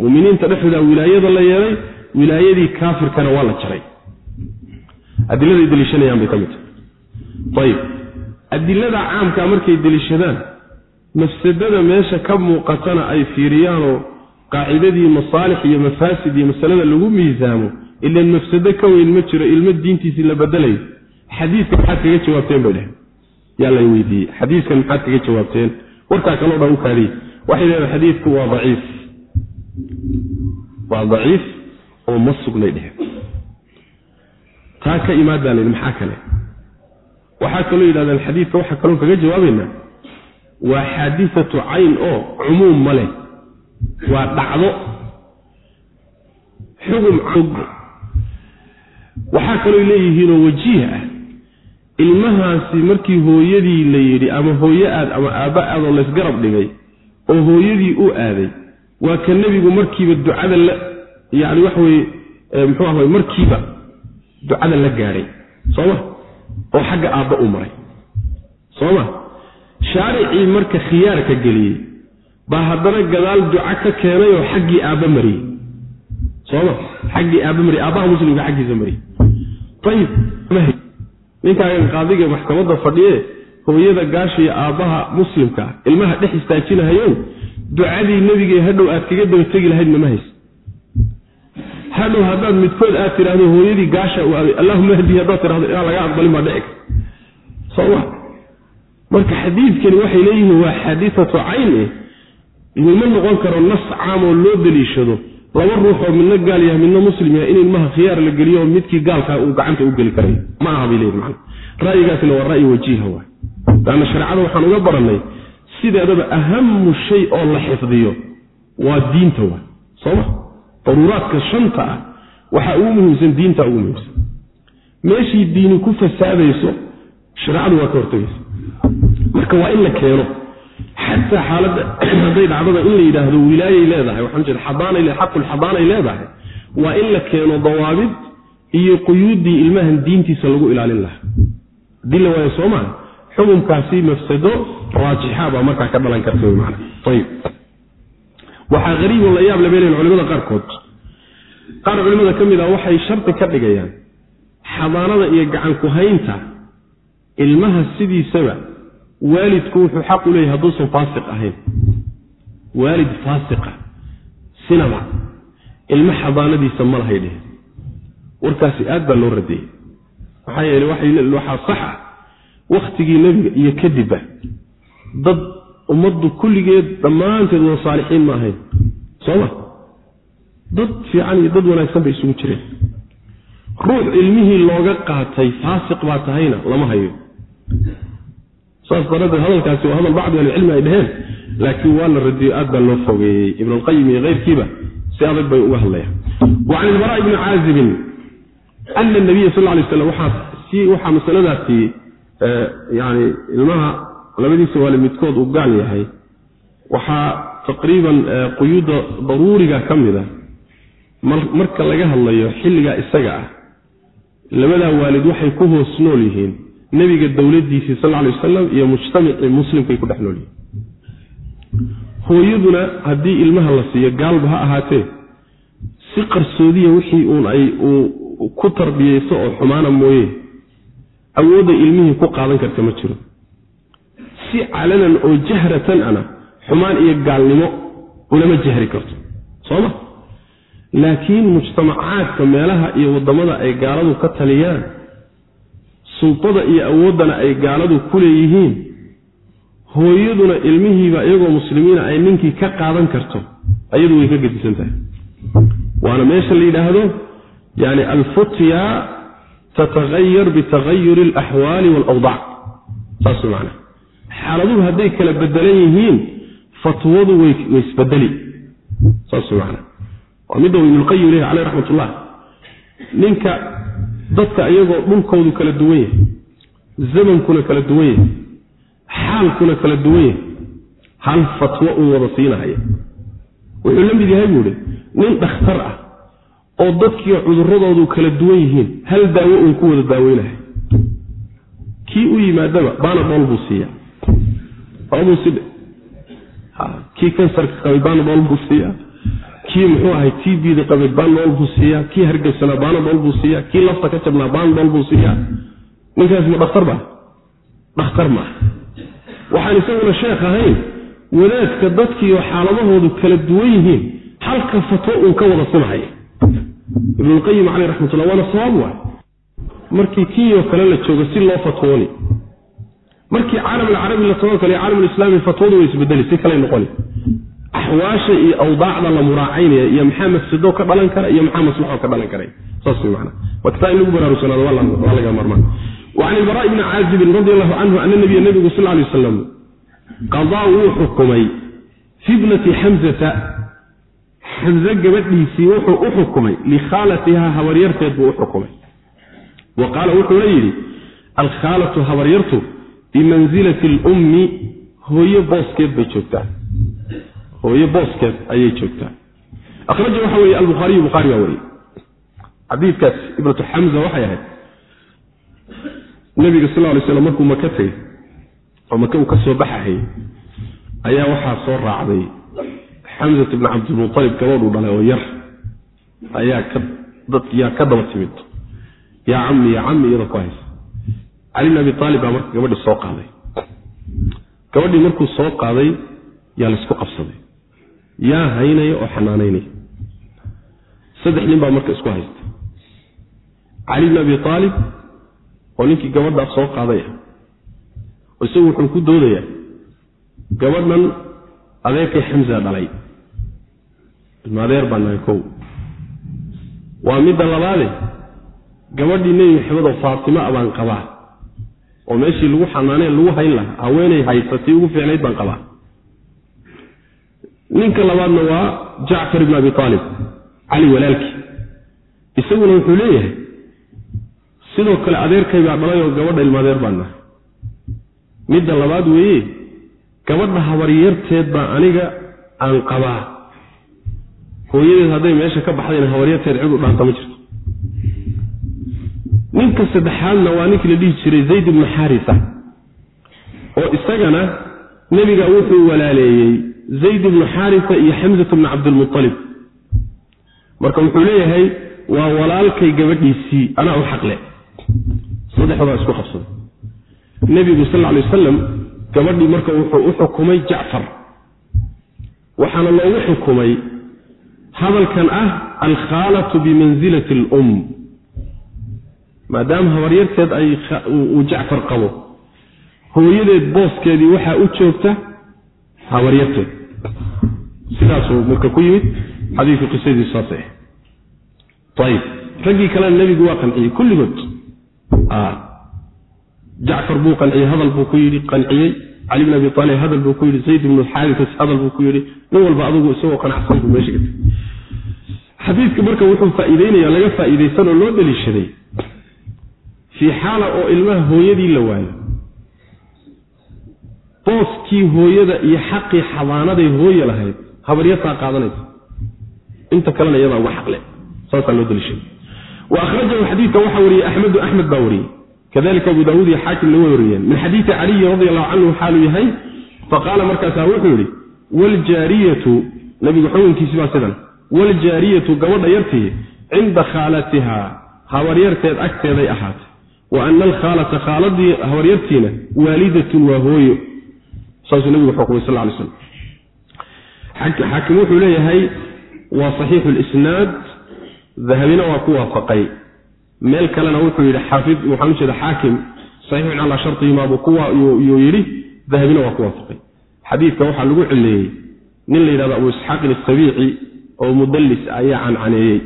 Muminiinta dhexdooda wilaayada la yeelay wilaayadii kaafirkana waa la jaray. Adiladay deliishanayaan bay ka mid tahay. Ayib. Adilada caamkaa markay deliishadaan mafsadada meesha ka muuqatana ay fiiriyaanoo qaacidadii masaalix iyo mafaasid iyo masalada lagu miisaamo ilan mafsado ka weyn ma jiro ilmo diintiisii la bedelayo xadiiska maxaad kaga jawaabteen bay dheheen yaa la weydiiyey. Xadiiskan maxaad kaga jawaabteen. Warkaa kaloo dhan u kaadiye waxay leedahay xadiidku waa daciif. Waa daciif oo ma sugnay dheheen taa ka imaadaa layidhi maxaa kale? Waxaa kaloo yidhahdeen xadiidka waxaa kaloo kaga jawaabaynaa waa xaadisatu cayn oo cumuum ma leh waa dhacdo xugum waxaa kaloo leeyihiinoo wajiih ah ilmahaasi markii hooyadii la yidhi ama hooye aad ama aabba aadoo laysgarab dhigay oo hooyadii u aaday waa ka nebigu markiiba ducada la yani waxa weye muxuu aha markiiba ducada la gaadhay sooma oo xagga aabba u maray. Sooma shaaricii marka khiyaarka geliyey baa haddana gadaal duca ka keenay oo xaggii aabba mariyey. Sooma xaggii aabba mariyey aabbaha muslimka xaggiisa mariyey. Ayib ninkaagan qaadiga maxkamadda fadhiye hooyada gaashiya aabbaha muslimka ilmaha dhex istaajinahayow ducadii nebigee hadhow aad kaga daba tegi lahayd nama hays hadhow haddaad midkood aad tidhaahdo hooyadii gaasha u aaday allahuma hdi haddaad tidhahdo inaan laga aqbalin baa dhici soma marka xadiidkani waxay leeyihiin waa xaadisatu cayn eh. Ima noqon karo nas caam oo loo daliishado laba ruux oo midna gaal yahay midna muslim yahay in ilmaha khiyaar la geliyo oo midkii gaalkaa uu gacanta u geli karayo ma aha bay leeyihiin macana ra'yigaasina waa ra'yi wajiiha waay laanna shareecada waxaan uga barannay sideedaba ahamu shay oo la xifdiyo waa diinta wa. sooma daruuraadka shanta ah waxaa ugu muhiimsan diinta ugu muhiimsan. Meeshii diini ku fasaadayso shareecadu waa ka hortagaysa. Marka waa in la keeno. Xataa xaaladda hadday dhacdada in la yidhaahdo wilaayay leedahay waxaan jeeda xadaanay xaqul xadaanay leedahay waa in la keeno dawaabid iyo quyuuddii ilmahan diintiisa lagu ilaalin lahaa. Haddii la waayo soo maha xukunkaasi mafsado raajixa baa markaa ka dhalan karta wy maana ayib waxaa hariiboo la yaab lehin culimada qaarkood. Qaar culimada ka mid ah waxay shardi ka dhigayaan xadaanada iyo gacan ku-haynta ilmaha sidiisaba waalidku wuxuu xaq u leeyahy hadduusan faasiq ahayn. Waalid faasiqa sinaba ilmo xadaanadiisa ma lahay dheh warkaasi aad baa loo radeeyey maxaa yeele waxaa sax ah wakhtigii nebiga iyo kadibba dad ummaddu kulligeed dhammaanteed wada saalixiin ma ahayn sooma dad fiican iyo dad wanaagsan bay isugu jireen. Ruux ilmihii looga qaatay faasiq baa tahayna lama hayo. Saas daraaddeed hadalkaasi waa hadal bacdu ahlicilmi ay dheheen laakiin waa la radiyo aad baa loo fogeeyey. Ibnulqayim iyo keyrkiiba si adag bay uga hadlayaan. Wa can ilbaraa ibni caazibin ana nabiya sal lay slam waxaa masaladaasi yani ilmaha labadiisa waalid midkood uu gaal yahay. Waxaa taqriiban quyuudda daruuriga ka mid a marka laga hadlayo xilligaa isaga ah labadaa waalid waxay ku hoos nool yihiin. Nebiga dowladdiisii sal lay wasalam iyo mujtamacii muslimkay ku dhex nool yihiin. Hooyaduna haddii ilmaha la siiyo gaalba ha ahaatee. Si qarsoodiya wixii uun ay uu ku tarbiyeyso oo xumaana mooye awoodda ilmihii ku qaadan karta ma jiro si calanan oo jahratan ana xumaan iyo gaalnimo ulama jahri karto. Sooma? Laakiin mujtamacaadka meelaha iyo waddamada ay gaaladu ka taliyaan sultada iyo awooddana ay gaaladu ku leeyihiin hooyaduna ilmihiiba iyagoo muslimiina ay ninkii ka qaadan karto ayadu way ka gedisan tahay waana meesha la yidhaahdo yani alfutya tatahayar bitahayuri alaxwaali waalawdac saas man xaaladuhu hadday kala bedelan yihiin fatwadu way isbedeli waa midda uu ibnulqayim leeyahy caleyh raxmat ullah ninka dadka iyagoo dhulkoodu kala duwan yahay zamankuna kala duwan yahay xaalkuna kala duwan yahay hal fatwo uu wada siinahaya wuxuu la mid yahay buu ihi nin dhakhtar ah oo dadkii cuduradoodu kala duwan yihiin hal daawo uun ku wada daaweynahay kii u yimaadaba banadol buu siiya kii kansarka qabay banadol buu siiya kii muxuu ahay t bda qabay banadol buu siiya kii hargeysanaa banadol buu siiya kii lafta ka jabnaa banadol buu siiya ninkaas ma dhakhtar ba dhakhtar maaha waxaan isaguna sheekh ahayn wadaadka dadkiioo xaaladahoodu kala duwan yihiin halka fatwo uun ka wada simahaya ibnulqayim caleyh raxmatullah waana sawaab waay. Markii kiioo kale la joogo si loo fatwooni markii caalam alcarabi la tago kale caalamulislaami fatwadu way isbedeli si kaley noqoni axwaasha iyo awdaacda la muraacaynaya iyo maxaa mafsado ka dhalan kara iyo maxaa maslaxo ka dhalan karay. Saas way macana wataa in lagu baraarugsanaado waa laga marmaan. Wa can ilbaraa ibni caazibin radi allahu canhu ana nabiya nabigu sal lay wasalam qadaa wuu xukumay fi bnati xamzata xamze gabadhiisii wuxuu u xukumay likhaalatihaa habaryarteed buu u xukumay bimansilati alummi hooyo booskeed bay joogtaa. Hooyo booskeed ayay joogtaa. Akhraja waxa weeye albukhaariyu bukhaari baa weriye xadiidkaas ibnatu xamza waxay ahayd. Nabiga sal lay slam markuu maka tegey oo maka uu ka soo baxahayey ayaa waxaa soo raacday xamzat ibni cabdilmualib gabadhuu dhalay oo yar. Ayaa yaa ka daba timid. Yaa cami yaa cami iyadoo ku haysa cali bn abi aalib baa marka gabadhii soo qaaday. Gabadhii markuu soo qaaday yaa laysku qabsaday. Yaa haynaya oo xanaanaynaya saddex nin baa marka isku haysta. Cali bn abi aalib oo ninkii gabadhaa soo qaaday ah oo isagu wuxuu ku doodayaa gabadhan adeerkay xamza dhalay. Ilma adeer baa nahay kow. Waa midda labaade gabadhii nebi maxamed oo faatimo abaan qabaa oo meeshii lagu xanaaneen lagu hayn lahaa. Haweenay haysatay ugu fiicnayd baan qabaa. Ninka labaadna waa jacfar ibn abi aalib cali walaalkii. Isaguna wuxuu leeyahay sidoo kale adeerkay baa dhalay oo gabadha ilmaadeer baan nahay. Midda labaad weeye gabadha habaryarteed baa aniga aan qabaa. Hooyadeed hadday meesha ka baxdayna habaryarteed cid u dhaanta ma jirto ninka saddexaadna waa ninkii la dhihi jiray zayd ibnu xaarisa. oo isagana nebiga wuxuu walaaleeyey zayd ibnu xaarisa iyo xamsat bnu cabdilmualib marka wuxuu leeyahay waa walaalkay gabadhiisii anaa u xaqle. Saddexdaa isku qabsaday. Nebigu sal alay wasalam gabadhii marka wuxuu u xukumay jacfar. Waxaana loogu xukumay hadalkan ah alkhaalatu bimansilati alum maadaama habaryarteed ay uu jacfar qabo hooyadeed booskeedii waxaa u joogta habaryarteed sidaasuu marka ku yimid xadiidku qisadiisu saasay ayib raggii kalena nebigu waa qanciyey kulligood. Jacfar buu qanciyey hadal buu ku yidhi qanciyey. Cali bn abi aalib hadal buu ku yidhi zayd ibnu xaaritas hadal buu ku yidhi. Nin walba adugu isagoo qanacsan buu meesha gatay xadiidka marka wuxuu faa'iideynaya laga faa'iidaysan oo loo daliishaday fii xaala oo ilmaha hooyadii la waayo booskii hooyada iyo xaqii xabaanaday hooye lahayd habaryartaa qaadanaysa. Inta kalena iyadaa uga xaqle saasaa loo daliishaday wa akhrajahu xadiidka waxaa wariyey axmedu axmed baa wariyey. Kadalika abu daawuud iyo xaakimna way wariyeen. Min xadiidi caliyi radi allahu canhu xaaluu yahay faqaala markaasaa wuxuu yidhi wljaariyatu nabigu xukunkiisi baa sidan wljaariyatu gabadha yartii cinda khaalatiha habaryarteed agteeday ahaatay wa ana alkhaalata khaaladii habaryartiina waalidatun waa hooyo. Saasuu nabigu xukumay sal lay slam xaakim wuxuu leeyahay waa saxiixu lisnaad dahabina waa ku waafaqay. Meel kalena wuxuu yidhi xaafid waxaan ujeeda xaakim saxiixun calaa shartihimaabuu kuyuu yidhi dahabina waa ku waafaqay. Xadiidka waxaa lagu cileeyey nin la yidhahdo abu isxaaqin asabiici oo mudallis ayaa cancaneeyey.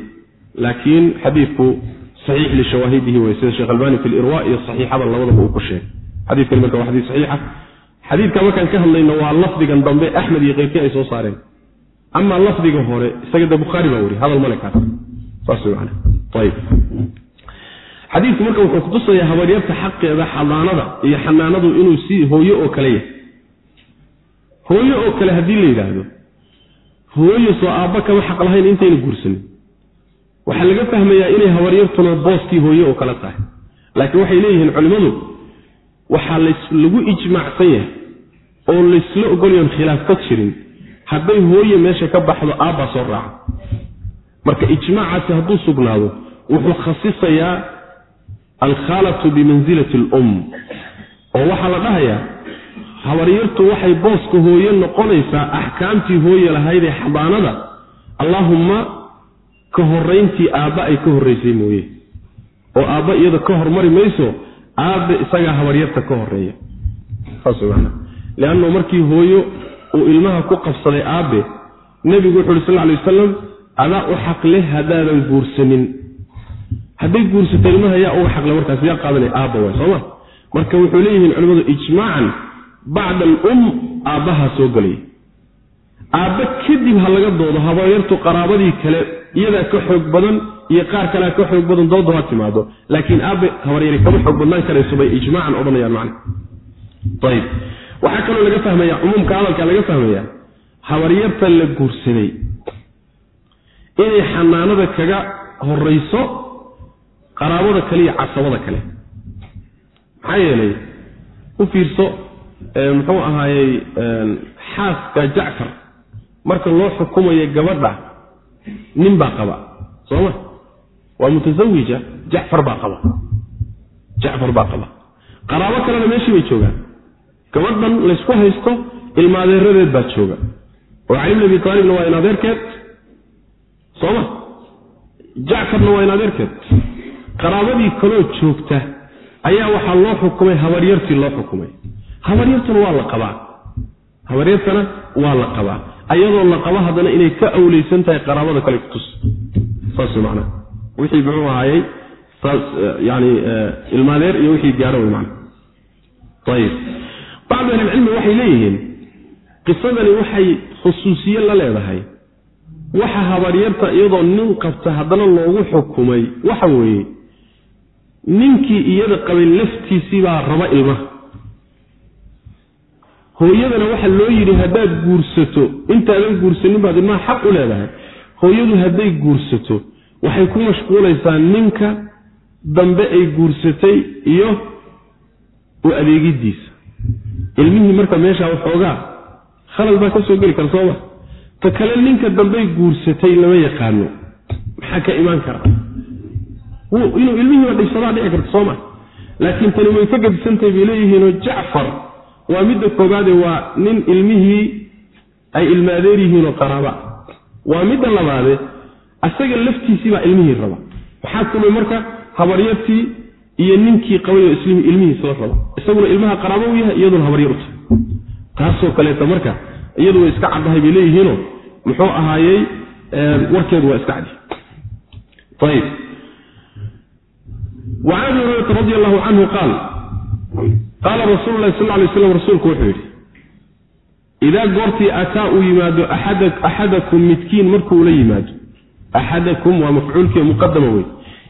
Laakiin xadiidku saxiix lishawaahidihi wey sida sheekh albani fi lirwa iyo saxiixada labadaba uu ku sheegay. Xadiidkani marka waa xadiis saxiixa. Xadiidka markaan ka hadlayno waa lafdigan dambe axmed iyo keyrkii ay soo saareen. Amaa lafdiga hore isaga de bukhaari baa weri hadal male kaas. Saas macana ayib xadiidku marka wuxuu kutusayaa habaryarta xaqeeda xadaanada iyo xanaanadu inuu si hooyo oo kale yahay. Hooyo oo kale haddii la yidhaahdo hooyo soo aabba kama xaq lahayn intayna guursanin waxaa laga fahmayaa inay habaryartuna booskii hooye oo kale tahay. Laakiin waxay leeyihiin culimmadu waxaa lagu ijmaacsan yahay oo laysla ogolyoon khilaaf ka jirin hadday hooye meesha ka baxdo aabbaa soo raaca. Marka ijmaacaasi hadduu sugnaado wuxuu khasisayaa alkhaalatu bimansilati alum. Oo waxaa la dhahayaa habaryartu waxay booska hooye noqonaysaa axkaamtii hooye lahaydee xabaanada. Allaahumma ka horayntii aabba ay ka horraysay mooye. Oo aabba iyada ka hormari mayso aabbe isagaa habaryarta ka horreeya leannu markii hooyo uu ilmaha ku qabsaday aabbe nebigu wuxu uhi sal ly wasalam adaa u xaqle haddaadan guursanin. Hadday guursato ilmaha yaa uga xaqle markaas yaa qaadanaya aabba waay sooma marka wuxuu leeyihiin culimmadu ijmaacan bacda alum aabbahaa soo gelaya. Aabba kadib ha laga doodo habaryartu qaraabadii kale iyadaa ka xoog badan iyo qaar kalea ka xoog badan doodu ha timaado. Laakiin aabbe habaryari kama xoog badnaan karayso bay ijmaacan odhanayaan macna. Ayib waxaa kaloo laga fahmaya cumuumka hadalka laga fahmaya habaryarta la guursaday inay xanaanada kaga horayso qaraabada kale iyo casabada kale. Maxaa yeelay u fiirso muxuu ahaayey xaaska jacfar marka loo xukumayo gabadha nin baa qaba sooma waa mutasawija jacfar baa qaba. Jacfar baa qaba. Qaraabo kalena meeshii bay joogaan. Gabadhan laysku haysto ilmaadeeradeed baa jooga. Oo cali bn abi aalibna waa in adeerkeed. Sooma jacfarna waa in adeerkeed. Qaraabadii kaloo joogta ayaa waxaa loo xukumay habaryartii loo xukumay. Habaryartuna waa la qabaa. Habaryartana waa la qabaa ayadoo la qaba haddana inay ka awleysan tahay qaraabada kale kutus saas macnaha wixii muxuu ahaayey saas yani ilmaadeer iyo wixii gaaro wey macna ayib bacdu ahlilcilmi waxay leeyihiin qisadani waxay khusuusiye la leedahay. Waxa habaryarta iyadoo nin qabta haddana loogu xukumay waxa weeye ninkii iyada qabay laftiisii baa raba ilmaha hooyadana waxaa loo yidhi haddaad guursato intaadan guursanin baad ilmaha xaq u leedahay. Hooyadu hadday guursato waxay ku mashquulaysaa ninka dambe ay guursatay iyo u adeegidiisa ilmihii marka meeshaa waxoogaa khalal baa ka soo geli kara sooma ta kale ninka dambey guursatay lama yaqaano. Maxaa ka imaan kara? Inuu ilmihiiba dhibsadaa dhici karta sooma laakiin tani way ka gadisantahay bay leeyihiinoo jacfar waa midda koobaade waa nin ilmihii ay ilma adeer yihiinoo qaraaba. Waa midda labaade asaga laftiisii baa ilmihii raba. Maxaa kulmay marka habaryartii iyo ninkii qabay oo ilmihiisla raba. Isaguna ilmaha qaraabo u yahay iyaduna habaryar u tahay taasoo kaleeta marka iyadu way iska caddahay bay leeyihiinoo muxuu ahaayey warkeedu waa iska cadi ayb وcan abi hurayrata radi allahu canhu qaal qaala rasuulu lahi sal lay slam rasuulku wuxuu yidhi idaa goortii ataa uu yimaado axadakum midkiin markuu la yimaado axadakum waa mafcuulkii muqadama wey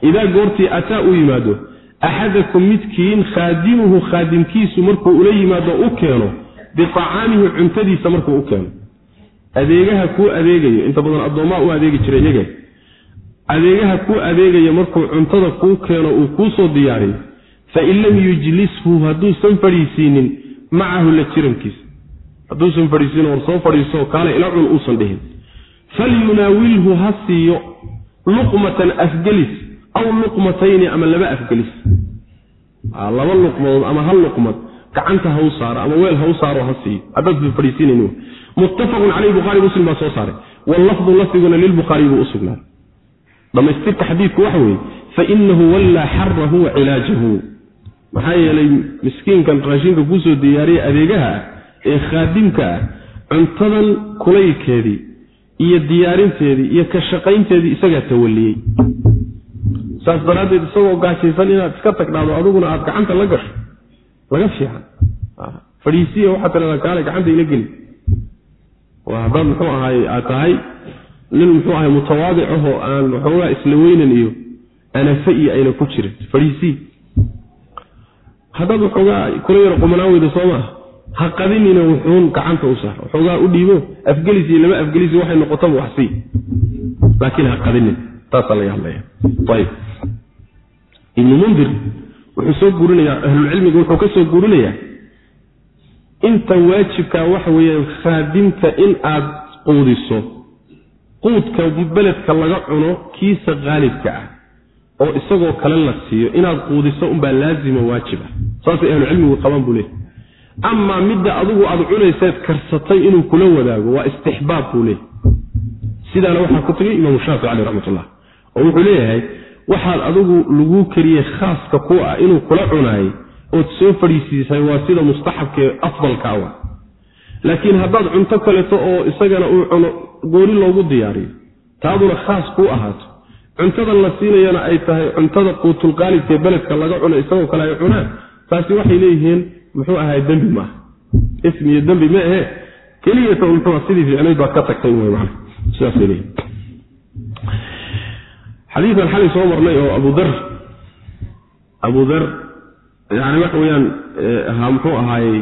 idaa goortii ataa uu yimaado axadakum midkiin khaadimuhu khaadimkiisu markuu ula yimaado u keeno biacaamihi cuntadiisa markuu u keeno. Adeegaha kuu adeegayo inta badan addoommaa u adeegi jira iyaga adeegaha kuu adeegaya markuu cuntada kuu keeno uu kuu soo diyaariyo fain lam yujlishu hadduusan fadhiisiinin macahu la jirankiisa hadduusan fadhiisiin war soo fadhiiso kaale ila cun uusan dhihin falyunaawilhu ha siiyo luqmatan afgelis aw luqmatayni ama laba afgelis laba luqmadood ama hal luqmad gacanta ha u saaro ama weel ha u saaro ha siiyo haddaad fadhiisiinayn muttafaqun caleyh buhari muslim baa soo saaray wallafdu lafdiguna lilbukhaariy buu u sugnaaday dhammaystirka xadiidku waxa weeye fainahu wallaa xarahu wa cilaajahu maxaa yeelay miskiinkan raashinka kuusoo diyaariya adeegaha ah ee khaadimka ah cuntadan kulaylkeedii iyo diyaarinteedii iyo ka shaqaynteedii isagaa tawaliyey saas daraaddeed isagoo gaajaysan inaad iska tagdhaado adiguna aada gacanta la gasho laga fiican. Fadhiisiya waxaad tiradaa kaale gacanta ila geli. Haddaad muxuu ahaay aad tahay nin muxuu ahay mutawaadic ahoo aan waxoogaa isla weynan iyo anafe iyo ayna ku jirin. Fadhiisii haddaad waxoogaa kula yaro qumanaan weyda soo maaha ha qadinina wuxuun gacanta u saar. Waxoogaa u dhiibo afgelis iyo laba afgelis waxay noqotaba wax sii. Laakiin ha qadinin. Taasaa laga hadlaya. Ayib. Ibnu mundir wuxuu soo guurinayaa ahlulcilmiga wuxuu ka soo guurinayaa inta waajibkaa waxa weeyaan khaadimta in aad quudiso. Quudka beledka laga cuno kiisa qaalibka ah oo isagoo kale la siiyo inaad quudiso unbaa laazima waajib ah saasay ahlucilmigu qabaan buu leehy amaa midda adigu aad cunayseed karsatay inuu kula wadaago waa istixbaab buu leeyahy sidaana waxaa ku tegay imaamu shaafici caleh raxmatullah oo wuxuu leeyahay waxaad adigu laguu kariyey khaaska ku ah inuu kula cunaayay ood soo fadhiisiisay waa sida mustaxabkaee afdalka awa laakiin haddaad cunto kaleto oo isagana uu cuno gooni loogu diyaariyo taaduna khaas kuu ahaato cuntada la siinayana ay tahay cuntada quutulqaalibkaee beledka laga cuno isagoo kale ay cunaan. Taasi waxay leeyihiin muxuu ahay dembi maaha ismi iyo dembi ma ahe. Keliyata muxuu sidii ficnayd baad ka tagtay wy man sidaasay leeyihiin xadiikan xalay soo marnay oo abu dar abu dar yani waxa weeyaan muxuu ahaayey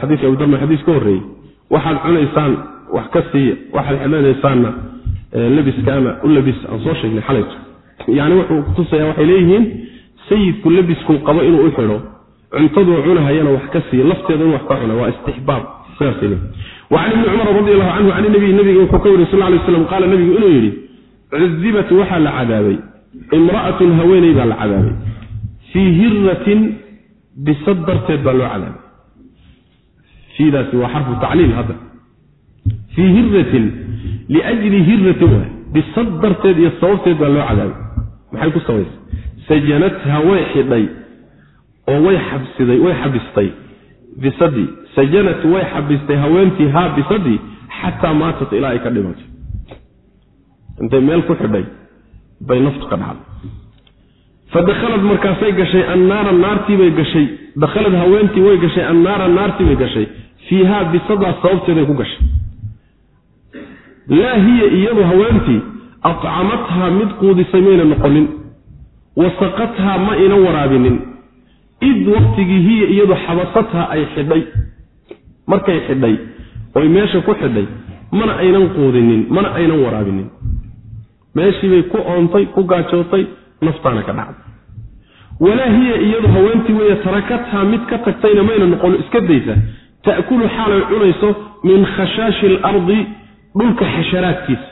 xadiiska abu darna xadiis ka horreeyey. Waxaad cunaysaan wax ka siiya waxaad xidhanaysaanna labiskaana u labis aan soo sheegnay xalayto yani wuxuu kutusaya waxay leeyihiin sayidku labiskuu qabo inuu u xidho cuntaduu cunahayana wax ka siiya lafteeda in wax ka cuna waa istixbaab wacan ibni cumar radi allahu canhu can nabiy nabiga wuxuu ka wariy sal lay slam qaala nabigu inuu yidhi cudibat waxaa la cadaabay imra'atun haweeney baa la cadaabay fii hiratin bisad darteed baa loo cadaabay. Fiidaasi waa xarfu tacliil hadda. Fii hiratin liajli hiratin waay bisad darteed iyo sababteed baa loo cadaabay. maxay ku samaysay sajanatha way xidhay oo way xabsiday way xabistay. bisadii sajanat way xabistay haweentii haa bisadii xataa maatat ilaa ay ka dhimatay intay meel ku xidhay bay naftu ka dhacday. fa dakhalad markaasay gashay annaara naartiibay gashay dakhalad haweentii way gashay annaara naartiibay gashay fiihaa bisadaas sababteeday ku gashay laa hiya iyadu haweentii accamathaa mid quudisay mayna noqonin wasaqathaa ma ina waraabinin. Id waktigii hiya iyadu xabasathaa ay xidhay. Markay xidhay oy meesha ku xidhay mana aynan quudinin mana aynan waraabinin. Meeshiibay ku oontay ku gaajootay naftaana ka dhacday. Walaa hiya iyadu haweentii weeye tarakathaa mid ka tagtayna mayna noqon iska daysa ta'kulu xaalay cunayso min khashaashi alardi dhulka xasharaadkiisa.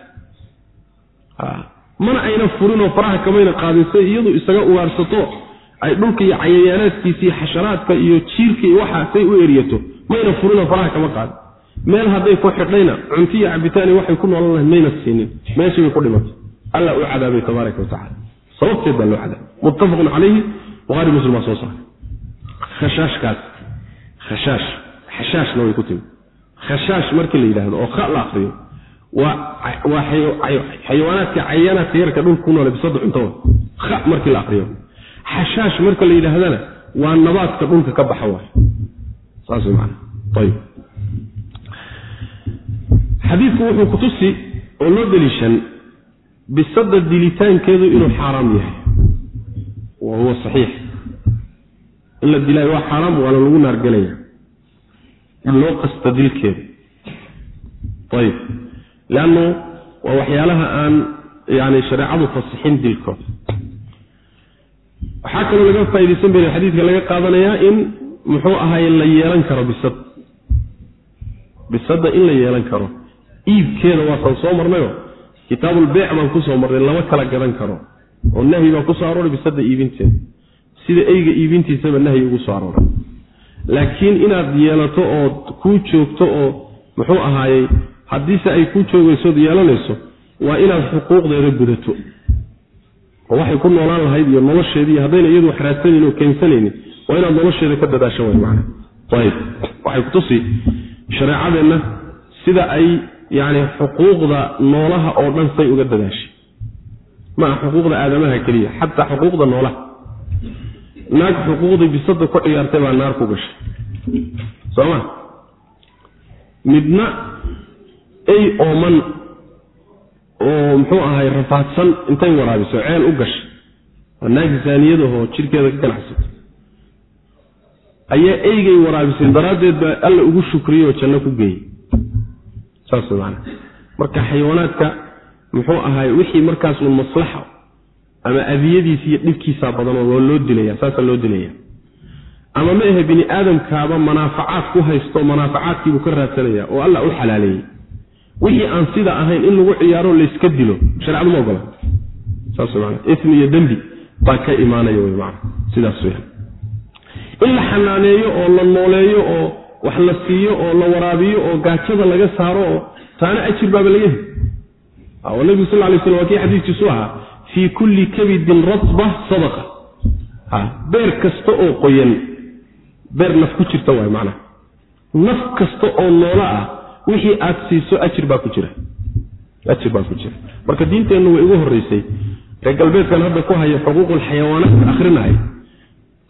Mana ayna furinoo faraha kamayna qaadinsay iyadu isaga ugaarsato ay dhulka iyo cayayaanaadkiisa iyo xasharaadka iyo jiirka iyo waxaasay u eryato mayna furinoo faraha kama qaadin meel hadday ku xidhayna cunti iyo cabitaani waxay ku noolan lahayd mayna siinin. Meeshii bay ku dhimatay alla u cadaabay tabaaraka watacala sababteed baa loo cadaabay muttafaqun calayhi buhaari muslim baa soo saaray khashaashkaas khashaash xashaashna way ku timi khashaash markii la yidhahdo oo kha la akriyo waa waa xayawaanaadka cayayaanaadka yarka dhulka ku noole bisada cuntowa kha markii la akriyo xashaash marka la yidhaahdana waa nabaadka dhulka ka baxa waay. Saas macana ayib xadiidku wuxuu ku tusi oo loo deliishan bisada dilitaankeedu inuu xaaraam yahay. Wa huwa saxiix. In la dilaayo waa xaaraam waana lagu naargelaya in loo qasta dilkeeda. Ayib leannu waa waxyaalaha aan yani shareecadu fasixin dilkooda waxaa kaloo laga faa'idaysan baya xadiidka laga qaadanayaa in muxuu ahaay la yeelan karo bisad bisadda in la yeelan karo iibkeeda waasaan soo marnayo kitaabulbeyc baan ku soo marnay lama kala gadan karo oo nahyi baan ku soo arooray bisadda iibinteeda sida eyga iibintiisaba nahyi ugu soo arooray laakiin inaad yeelato ood kuu joogto oo muxuu ahaayey haddiise ay kuu joogaysood yeelanayso waa inaad xuquuqdeeda gudato. Oo waxay ku noolaan lahayd iyo nolosheedii haddayna iyadu wax raadsanaynin oo keensanaynin waa inaad nolosheeda ka dadaasho way macana ayib waxay kutusi shareecadeenna sida ay yacni xuquuqda noolaha oo dhan say uga dadaashay ma aha xuquuqda aadamaha keliya xataa xuquuqda noolaha. Naag xuquuqdii bisada ku ciyaartay baa naar ku gashay. Soo ma? Midna ey ooman oo muxuu ahay rafaadsan intay waraabiso ceel u gashay waa naag saaniyadahoo jirkeeda ka ganacsato ayaa eygay waraabisay daraaddeed baa alla ugu shukriyey oo janno ku geeyey saas maana marka xayawaanaadka muxuu ahaay wixii markaas uun maslaxa ama adiyadiisa iyo dhibkiisaa badanoo waa loo dilaya saasaa loo dilaya ama ma ahe bini aadamkaaba manaafacaad ku haysto manaafacaadkiibuu ka raadsanaya oo alla u xalaaleeyey wixii aan sida ahayn in lagu ciyaaro layska dilo sharecadu ma ogola. Saas man ismi iyo dembi baa ka imaanaya wy man sidaas weyaan in la xanaaneeyo oo la nooleeyo oo wax la siiyo oo la waraabiyo oo gaajada laga saaro oo taana ajir baaba laga heli. Oo nabigu sal lay slam waa kii xadiiskiisu ahaa fii kulli kabidin ratba sadaqa. Beer kasta oo qoyan beer naf ku jirta waay macnaha naf kasta oo noola ah wixii aad siiso ajir baa ku jira. Ajir baa ku jira. Marka diinteennu way ugu horreysay. Reer galbeedkan hadda ku haya xuquuqul xayawaanaadka akhrinaya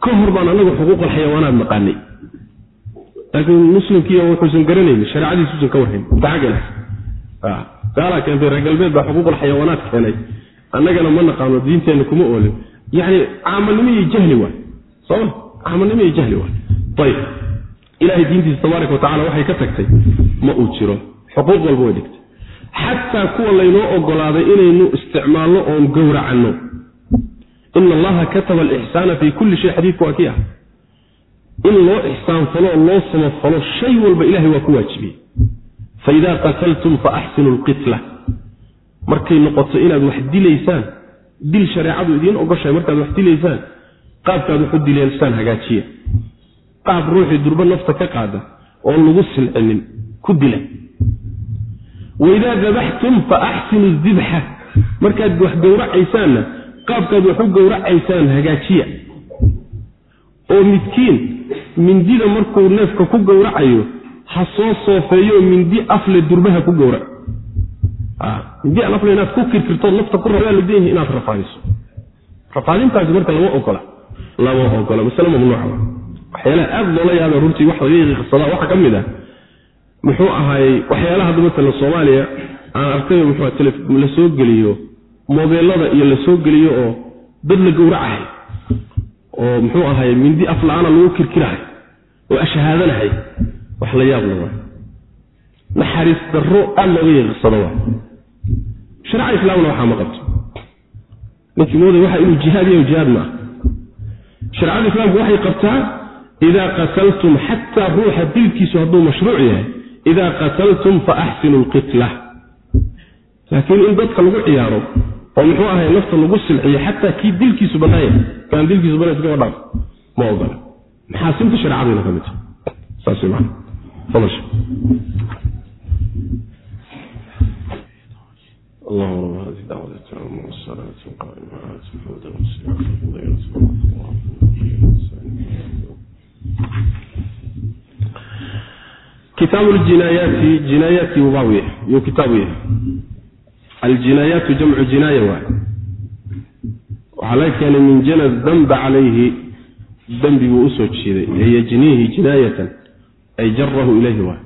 ka hor baan anagu xuquuqul xayawaanaad naqaanay laakiin muslimkiiya wuxuusan garanaynin shareecadiisuusan ka warhayn. Taxagana gaalaa keentay reer galbeed baa xuquuqul xayawaanaad keenay. Annagana ma naqaano diinteenna kuma oolin. Yacni caamalnimo iyo jahli waay sooma caamalnimo iyo jahli waay ayib ilahay diintiisa tabaaraka watacala waxay ka tagtay ma uu jiro. Xuquuq walba way dhigtay. Xataa kuwa laynoo ogolaaday inaynu isticmaalno oon gowracanno. Ina allaha kataba alixsaana fii kulli shay xadiidku waa kii ah. In loo ixsaanfalo oo loo samafalo shay walba ilahay waa ku waajibiyey. Faida qataltum faaxsinu lqitla markay noqoto inaad wax dilaysaan dil shareecadu idiin ogoshahay markaad wax dilaysaan qaabkaad wax u dileelsaan hagaajiya. Qaab ruuxii durbo nafta ka qaada oon lagu silcinin ku dila waidaa dabaxtum fa axsinu dibxa markaad wax gowracaysaanna qaabkaad wax u gowracaysaan hagaajiya. Oo midkiin mindida markuu neefka ku gowracayo ha soo soofeeyo mindi afle durbaha ku gowrac. Mindi aan afle inaad ku kirkirtood nafta ku rabaa la deenyahay inaad rafaadiso rafaadintaasi marka lama ogola. Lama ogola masale mamnuuca waxyaalaha aada loola yaaba runtii wax laga qiqsadaa waxaa ka mid ah muxuu ahaayey waxyaalaha hadda matala soomaaliya aan arkay muxuu la soo geliyo mobeelada iyo la soo geliyo oo dad la gowracahay oo muxuu ahaayey mindi afla-aana lagu kirkirahay oo ashahaadanahay wax la yaab la waa. Naxariis darro aad looga yeeqsado waa. Shareca islaamna waxaa ma qabto. Ninkii mooday waxa inuu jihaad yahay jihaad ma ah. Shareecada islaamku waxay qabtaa idaa qataltum xataa ruuxa dilkiisu hadduu mashruuc yahay idaa qataltum fa axsinu lqitla laakiin in dadka lagu ciyaaro oo muxuu ahay nafta lagu silxiyo xataa kii dilkiisu bannaaya kaan dilkiisu bannaay iskaga dhaaf ma ogola maxaasimta shareecadayna ka mid saas wey maana fadasha اللهم رب هذه الدعوة التامة والصلاة القائمة آت محمد رسول kitaabu ljinaayaati jinaayaati baabu yahay yuu kitaabu yahay aljinaayaatu jamcu jinaaya waay waxaa laga keenay min jana damba calayhi dembi buu u soo jeeday ee yajniihi jinaayatan ay jarahu ilayhi waay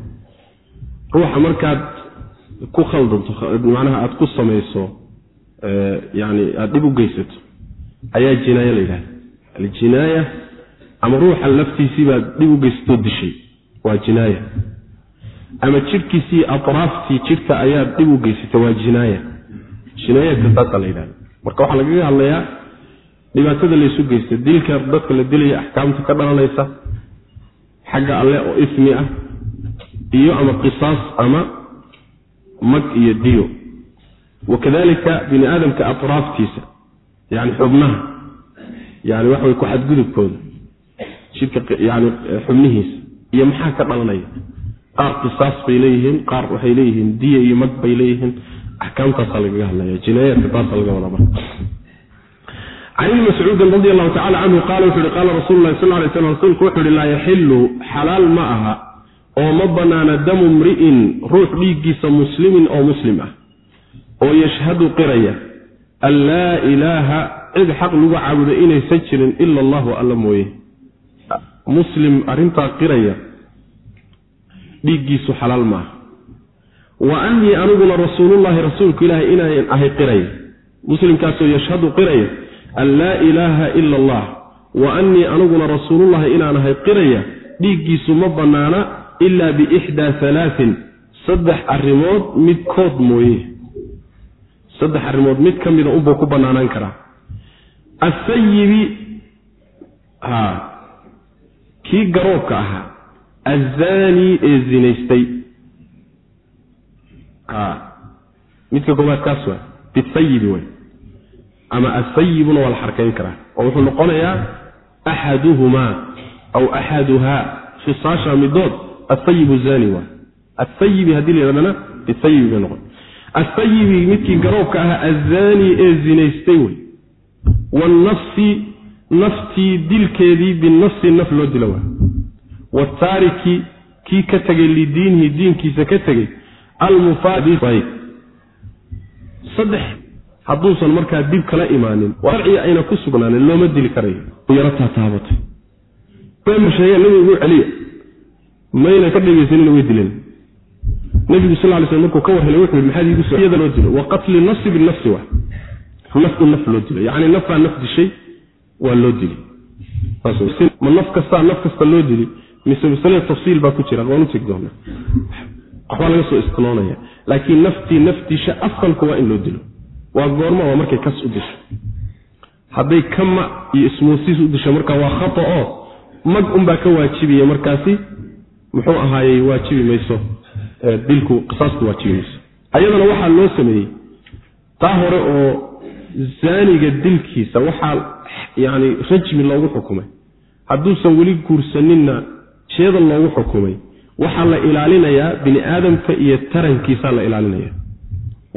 ruuxa markaad ku khaldanto macnaha aada ku samayso yani aada dhib u geysato ayaa jinaaya la yidhahda aljinaaya ama ruuxa laftiisii baad dhib u geysatoo dishay. Waa jinaaya ama jidhkiisii atraaftii jidhka ayaad dhib u geysatay waa jinaaya. Jinaayaadka taasaa la yidhahda marka waxaa lagaga hadlayaa dhibaatada laysu geysta dilka dadka la dilaya axkaamta ka dhalanaysa xagga alle oo ismi ah iyo ama qisaas ama mag iyo diyo. Wakadalika bini aadamka atraaftiisa yani xubnaha yani waxa way ku xadgudubkooda jidhka yani xubnihiisa iyo maxaa ka dhalanaya qaar qisaas bay leeyihiin qaar waxay leeyihiin diya iyo mag bay leeyihiin. Axkaamtaasaa lagaga hadlaya jinaayaadka taasa laga wada marka. Can ibni radi allahu tacala canhu qaala wuxu uhi qaala rasulu lahi sal lay slam rasuulku wuxu uhi laa yaxilu xalaal ma aha oo ma banaana damu mri'in ruux dhiiggiisa muslimin oo muslim ah oo yashhadu qiraya an laa ilaaha cid xaq lagu caabudo inaysan jirin ila allahu alla mooye. Muslim arrintaa qiraya dhiiggiisu xalaal maaha. Wa annii aniguna rasuulullahi rasuulku ilaahay inaan ahay qiraya muslimkaasoo yashhadu qiraya an laa ilaaha ila allah wa annii aniguna rasuulullahi inaan ahay qiraya dhiiggiisu ma bannaana ilaa biixdaa halaatin saddex arrimood midkood mooye. Saddex arrimood mid ka mida unbuu ku bannaanaan karaa. Asayibi ha kii garoobka ahaa azaani ee zinaystay midka koobaad kaas waa bisayibi way ama asayibuna waa la xarkayn karaa oo wuxuu noqonayaa axaduhumaa aw axaduhaa khisaasha midood asayibu zani waa asayibi haddii la yidhahdana bisayibi bay noqon asayibi midkii garoobka ahaa azaani ee zinaystay wey wanafsi naftii dilkeedii binafsi naf loo dilo waa wataariki kii ka tegay lidiinihi diinkiisa ka tegey almufaadi saddex hadduusan markaa dib kala imaanin sharci ayna ku sugnaanin looma dili karayo yaro taataabatay ma sheegeen nabigu ugu celiya mayna ka dhegaysanina way dileen nabigu sal lay sl markuu ka war helay wuxuu maxaad iigu soo loo dilo wa qatli nafsi binafsi wa naf in naf loo dilo yacni nafaa naf dishay waa loo dili ma naf kastaa naf kasta loo dili mise masalada tafsiil baa ku jira waan u tegi doonaa. Waxbaa laga soo istinoonaya laakiin naftii naftiisha asalku waa in loo dilo. Waa goorma waa markay kas u disho. Hadday kama iyo ismoosiis u disho markaa waa khata oo mag unbaa ka waajibaya markaasi muxuu ahaayey waajibi mayso. Dilku qisaastu waajibi mayso. Ayadana waxaa loo sameeyey. Taa hore oo zaaniga dilkiisa waxaa yani rajmi loogu xukumay. Hadduusan weli guursaninna jeeda loogu xukumay. Waxaa la ilaalinayaa bini aadamka iyo tarankiisaa la ilaalinaya.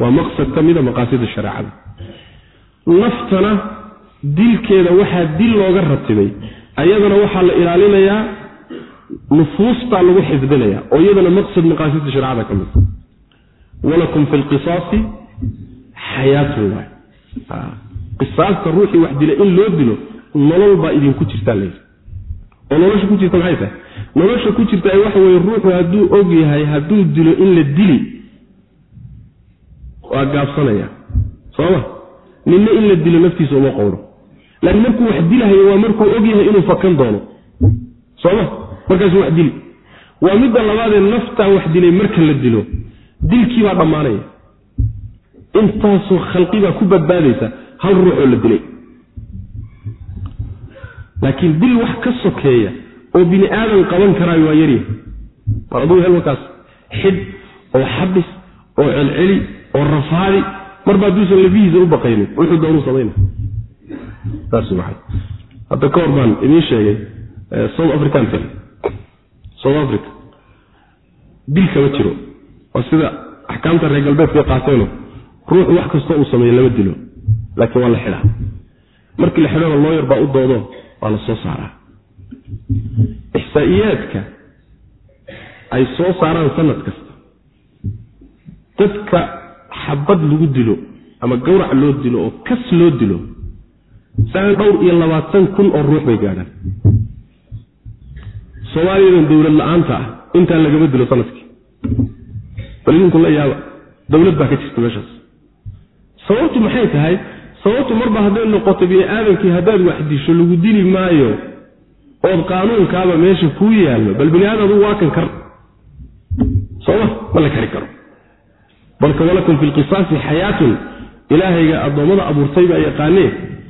Waa maqsad ka mida maqaasida shareecada. Naftana dilkeeda waxaa dil looga ratibay. Ayadana waxaa la ilaalinayaa nufuustaa lagu xifdinaya oo iyadana maqsad maqaasida shareecada ka mid walakum fi lqisaasi xayaatun waay. Qisaasta ruuxii wax dila in loo dilo nolol baa idinku jirtaa layidhi oo nolosha ku jirta maxay tahay? Nolosha ku jirta waxa weye ruuxu hadduu og yahay hadduu dilo in la dili waa gaabsanaya. Sooma? Ninna in la dilo naftiisa uma qowro. Laakiin markuu wax dilahayo waa markuu og yahay inuu fakan doono. Sooma? Markaasu wax dili. Waa midda labaadee naftaa wax dilay marka la dilo. Dilkii baa dhammaanaya. Intaasoo khalqibaa ku badbaadaysa hal ruuxoo la dilay laakiin dil wax ka sokeeya oo bini aadan qaban karaayo waa yaryahay mar aduu hel markaas xid oo xabis oo celceli oo rafaadi. Marba hadduusan lafihiisa u baqaynin. Wuxuu doonuu samayna. Saas maay hadda ka hor baan idiin sheegay south african tale south africa. Dil kama jiro. Waa sida axkaamta reer galbeedkay qaateeno. Ruuxu wax kastoo uu sameeyo lama dilo. Laakiin waa la xidhaa. Markii la xidhona looyar baa u doodo waa la soo saaraa. Ixsaa'iyaadka ay soo saaraan sanad kasta. Dadka xabad lagu dilo ama gawrac loo dilo oo kas loo dilo saan dhowr iyo labaatan kun oo ruux bay gaadhaan. Soomaaliyadan dowlad la'aanta ah intaan lagama dilo sannadkii. Bal idinku la yaaba dowlad baa ka jirta meeshaas. Sababtu maxay tahay sababtu marba hadday noqoto bini aadamkii haddaad wax disho lagu dili maayo ood qaanuunkaaba meesha kuu yaallo bal bini aadam aduu waa kan kar. Sooma ma la kari karo. Balka walakum fi lqisaasi xayaatun ilaahayga addoommada abuurtay baa yaqaanee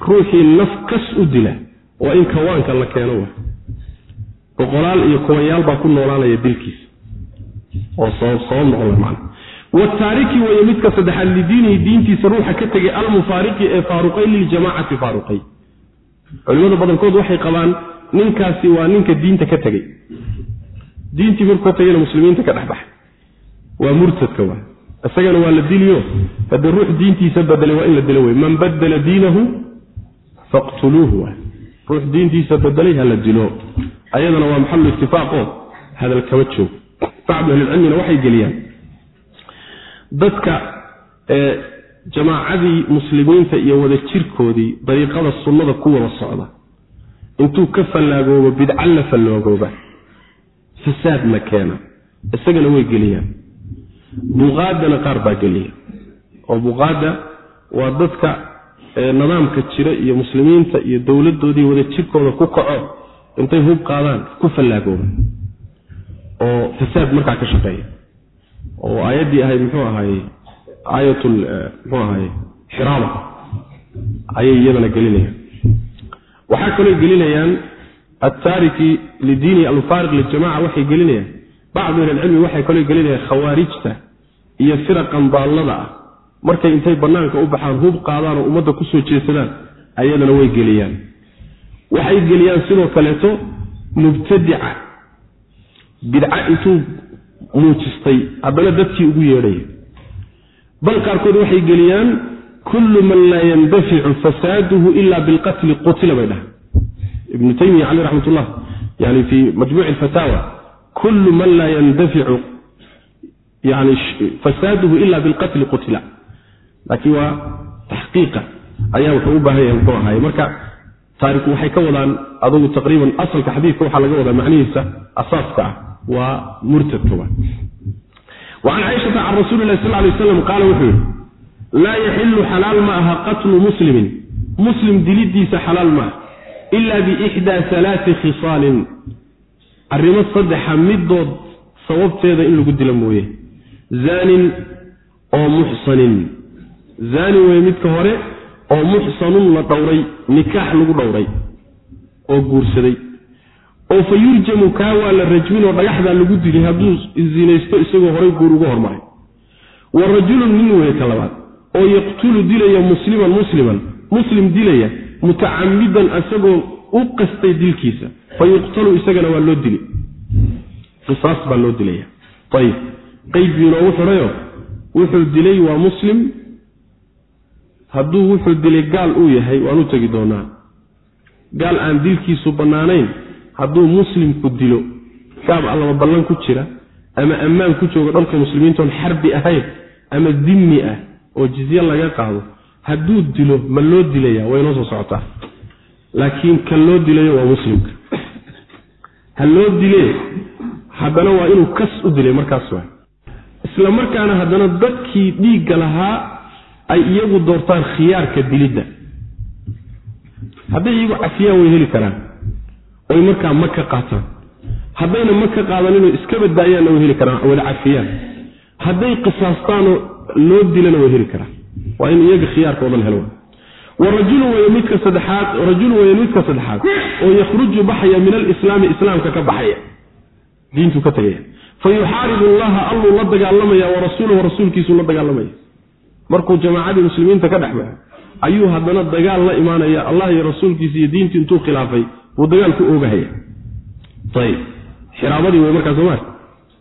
ruuxii naf kas u dila waa in kawaanka la keeno wa. Boqolaal iyo kuwanyaal baa ku noolaanaya dilkiisa. Oo sabab sabab noqon man wataariki weeye midka saddexaad lidiinihi diintiisa ruuxa ka tegay almufaariqi ee faaruqay liljamaacati faaruqay. Culimada badankood waxay qabaan ninkaasi waa ninka diinta ka tegey. Diintii markuu ka tegayna muslimiinta ka dhexbaxay. Waa murtadka waa. Isagana waa la diliyo. Hadde ruux diintiisa bedelay waa in la dilo wey man badela diinahu faqtuluuhu waay ruux diintiisa bedelay ha la dilo. Ayadana waa maxalu itifaaqo hadal kama joog bacdu ahlilcilmina waxay geliyaan dadka jamaacadii muslimiinta iyo wada jirkoodii dariiqada sunnada ku wada socda. Intuu ka fallaagoobo bidca la fallaagooba fasaadna keena. Isagana way geliyaan. Buqaadana qaar baa geliya. Oo buqaada waa dadka nidaamka jira iyo muslimiinta iyo dowladoodii wada jirkooda ku kaco intay hub qaadaan ku fallaagooba oo fasaad markaa ka shaqeeya oo aayaddii ahayd muxuu ahaye aayatul muxuu ahaye xiraaba ayay iyadana gelinayaan. Waxaa kaloo gelinayaan attaariki lidiini alfaariq liljamaca waxay gelinayaan. Bacdu ahlilcilmi waxay kaloo gelinayaan khawaarijta iyo firaqan baallada ah. Markay intay bannaanka u baxaan hub qaadaan oo ummadda ku soo jeesadaan ayadana way geliyaan waxay geliyaan sidoo kaleeto mubtadica. Bidca intuu muujistay haddana dadkii ugu yeedhaya bal qaarkood waxay geliyaan kullu man laa yandaficu fasaaduhu ila bilqatli qutila bay dhahay ibnu taymiya caleyh raxmat ullah yani fii majmuuci alfataawa kullu man laa yandaficu yani fasaaduhu ila bilqatli qutila. Laakiin waa taxqiiqa ayaa wuxuu u baahan yahay muxuu ahaay marka taariku waxay ka wadaan adugu taqriiban asalka xadiidka waxaa laga wadaa macnihiisa asaaska ah waa murtadka wa wacan caaishata can rasuuli lahi sal lay slam qaala wuxuu yihi laa yaxilu xalaal ma aha qatlu muslimin. Muslim dilidiisa xalaal maaha ila biixdaa alaai khisaalin. Arrimo saddexa midood sababteeda in lagu dilo mooye. Zaanin oo muxsanin zaani weye midka hore oo muxsanun la dhowray nikaax lagu dhowray oo guursaday oo fa yurjamu kaa waa la rajmin oo dhagaxdaa lagu dilay hadduu zinaysto isagoo horay guur uga hormaray. Wa rajulun nin weye labaad oo yaqtulu dilaya musliman musliman muslim dilaya mutacamidan isagoo u qastay dilkiisa fa yuqtalu isagana waa loo dili qisaas baa loo dilaya. Ayib qeyd inoogu xidhayo wuxuu dilay waa muslim. Hadduu wuxuu dilay gaal uu yahay waan u tegi doonaa. Gaal aan dilkiisu bannaanayn hadduu muslimku dilo gaab allaba ballan ku jira ama ammaan ku jooga dhalka muslimiintoon xarbi ahayn ama dimmi ah oo jizye laga qaado hadduu dilo ma loo dilaya way noo soo socotaa. Laakiin kan loo dilayo waa muslimka. Ha loo dilee haddana waa inuu kas u dilay markaas waa isla markaana haddana dadkii dhiigga lahaa ay iyagu doortaan khiyaarka dilidda. Hadday iyagu cafiyaan way heli karaan oy markaa ma ka qaataan. Haddayna ma ka iska badbaayaanna way heli karaan wada cafiyaan. Hadday qisaastaanoo loo dilana way heli karaan. Waa in iyaga dhan helo. Warajulu weye midka saddexaad rajulu weye midka saddexaad oo yakhruju baxaya min alislaami islaamka ka baxaya. Diintuu ka tegaya fa allaha alluu la dagaalamaya wa rasuulahu rasuulkiisuu la dagaalamaya. Markuu jamaacadii muslimiinta ka dhex baxo ayuu haddana dagaal la imaanaya allah iyo rasuulkiisa iyo diintii intuu khilaafay buu dagaal ku oogahaya. Ayb xiraabadii wey markaa sooma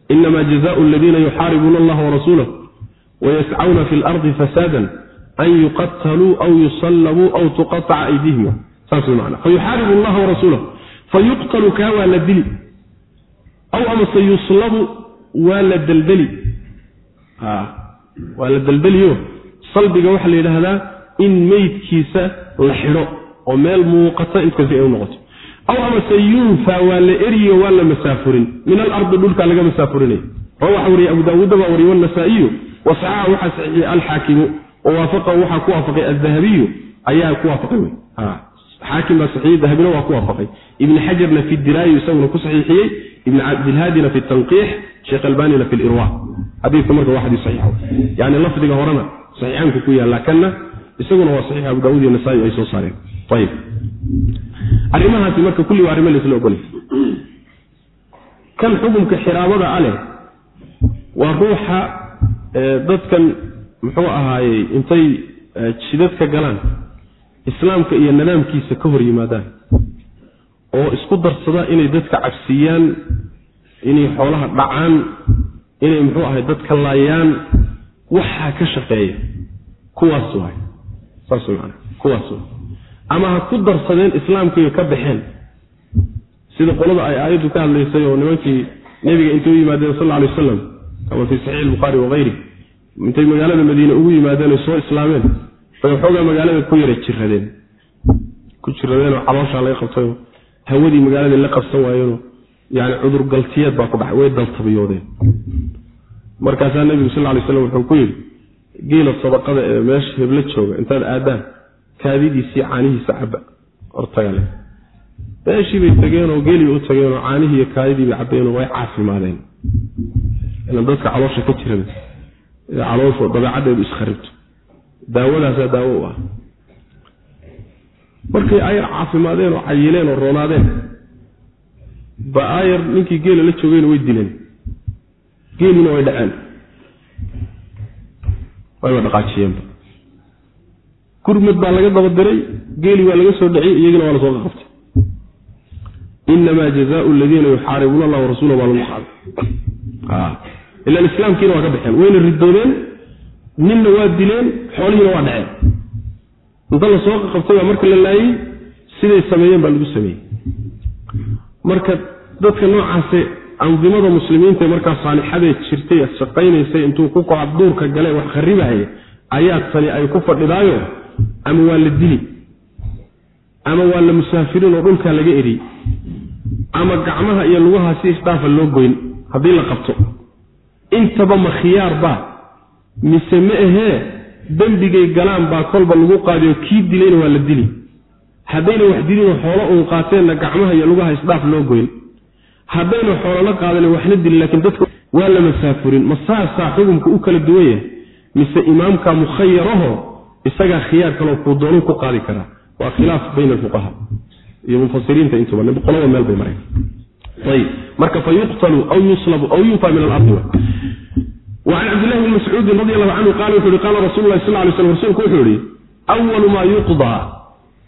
inama jazaau aladiina yuxaaribuuna allaha warasuulahu wayascawna fi lardi fasaadan an yuqataluu aw yusallabuu aw tuqaaca aydihim saas wey fayuxaaribu allaha warasuulahu fayuqtalu kaa waa la dili. Aw amase yuslabu waa la deldeli waa la deldeliyo salbiga waxaa la yidhaahdaa in meydkiisa la xidho oo meel muuqata intkasi ay u noqoto aw amase yunfa waa la eriyo waa la masaafurin. Min alardi dhulkaa laga masaafurinaya oo waxa wariye abu daawuudda baa wariye wanasaa'iyu wa saxaxa waxaa saxiixiyey alxaakimu. Wa waafaqahu waxaa ku waafaqay aldahabiyu. Ayaa ku waafaqay wey. Xaakim baa saxiixiyey dahabina waa ku waafaqay. Ibni xajarna fi diraayu isaguna ku saxiixiyey. Ibn cabdilhaadina fi tanqiix sheekh albanina fi lirwa xadiidka marka waa xadiis saxiix. Yani lafdiga horena saxiixaanku ku yaalla kanna isaguna waa saxiix abu daawud iyo nasaa-i ay soo saareen. Ayib arrimahaasi marka kulli waa arrimo laisla ogolay. Kan xukumka xiraabada a leh waa ruuxa dadkan muxuu ahaayey intay jidadka galaan islaamka iyo nidaamkiisa ka hor yimaadaan oo isku darsada inay dadka cabsiiyaan inay xoolaha dhacaan inay muxuu ahay dadka laayaan waxaa ka shaqeeya. Kuwaas waay. Saas man kuwaas waay ama ha ku darsadeen islaamkiiga ka baxeen. Sida qolada ay aayaddu ka hadlaysay oo nimankii nebiga intay u yimaadeen sal alay wasalam kama fii saxiix albukhaari wakayri intay magaalada madiine ugu yimaadeen soo islaameen bay waxoogaa magaalada ku yara jiradeen. Ku jiradeenoo calooshaa laga qabtayo hawadii magaalada la qabsan waayeenoo yani cudur galtiyeed baa ku dhacay way daltabiyoodeen. Markaasaa nebigu sal lay slam wuxuu ku yidhi geela sadaqada ee meesha heblo jooga intaad aadaan kaadidiisii caanihiisa caba hortagale meeshii bay tageenoo geelii u tageenoo caanihii iyo kaadidiibay cabeenoo way caafimaadeen. Ilan dadka caloosha ka jiran ee calooshu dabeecaddeedu iskharibto daawadaasaa daawo u ah. Markay ayar caafimaadeen oo cayileen oo roonaadeen ba aayar ninkii geela la joogayna way dileen. Geeliina way dhaceen. Wayba dhaqaajiyeenba gurmad baa laga daba diray geeli waa laga soo dhaciyey iyagina waa la soo qaqabtay inamaa jazaau aladiina yuxaaribuuna allah warasuula baa lagu qaaday ilaan islaamkiina waa ka baxeen. Wayna ridoodeen ninna waa dileen xoolihiina waa dhaceen. Inta la soo qaqabtay baa marka la laayey siday sameeyeen baa lagu sameeyey. Marka dadka noocaase andimada muslimiinta markaa saalixadee jirtay shaqaynaysay intuu ku koca duurka gale wax kharibahaya ayaa tani ay ku fadhidaayo ama waa la dili. Ama waa la musaafirin oo dhulkaa laga eriyey ama gacmaha iyo lugaha si isdhaafa loo goyn haddii la qabto. Intaba ma khiyaar baa. Mise ma ahee dembigay galaan baa kolba lagu qaadiyo kii dilayna waa la dili. Haddayna wax dilinoo xoolo uun qaateenna gacmaha iyo lugaha isdhaaf loo goyn. Haddayna xoolona qaadana waxna dilin lakiin dadka waa la masaafurin ma saasaa xukumka u kala duwan yahay mise imaamka mukhayaraho isagaa khiyaar kaloo kuu doonuu ku qaadi karaa waa khilaaf bayna alfuqaha iyo mufasiriinta intuba qolaba meel bay mareen. Ayib. Marka fa aw yuslabu aw yunfa min alardi. Wacan cabdillahi bni mascuudin radi allahu canhu qala wuxu uhi qaala rasulu lahi sal lay slam rasuulku wuxuu yihi awalu maa yuqdaa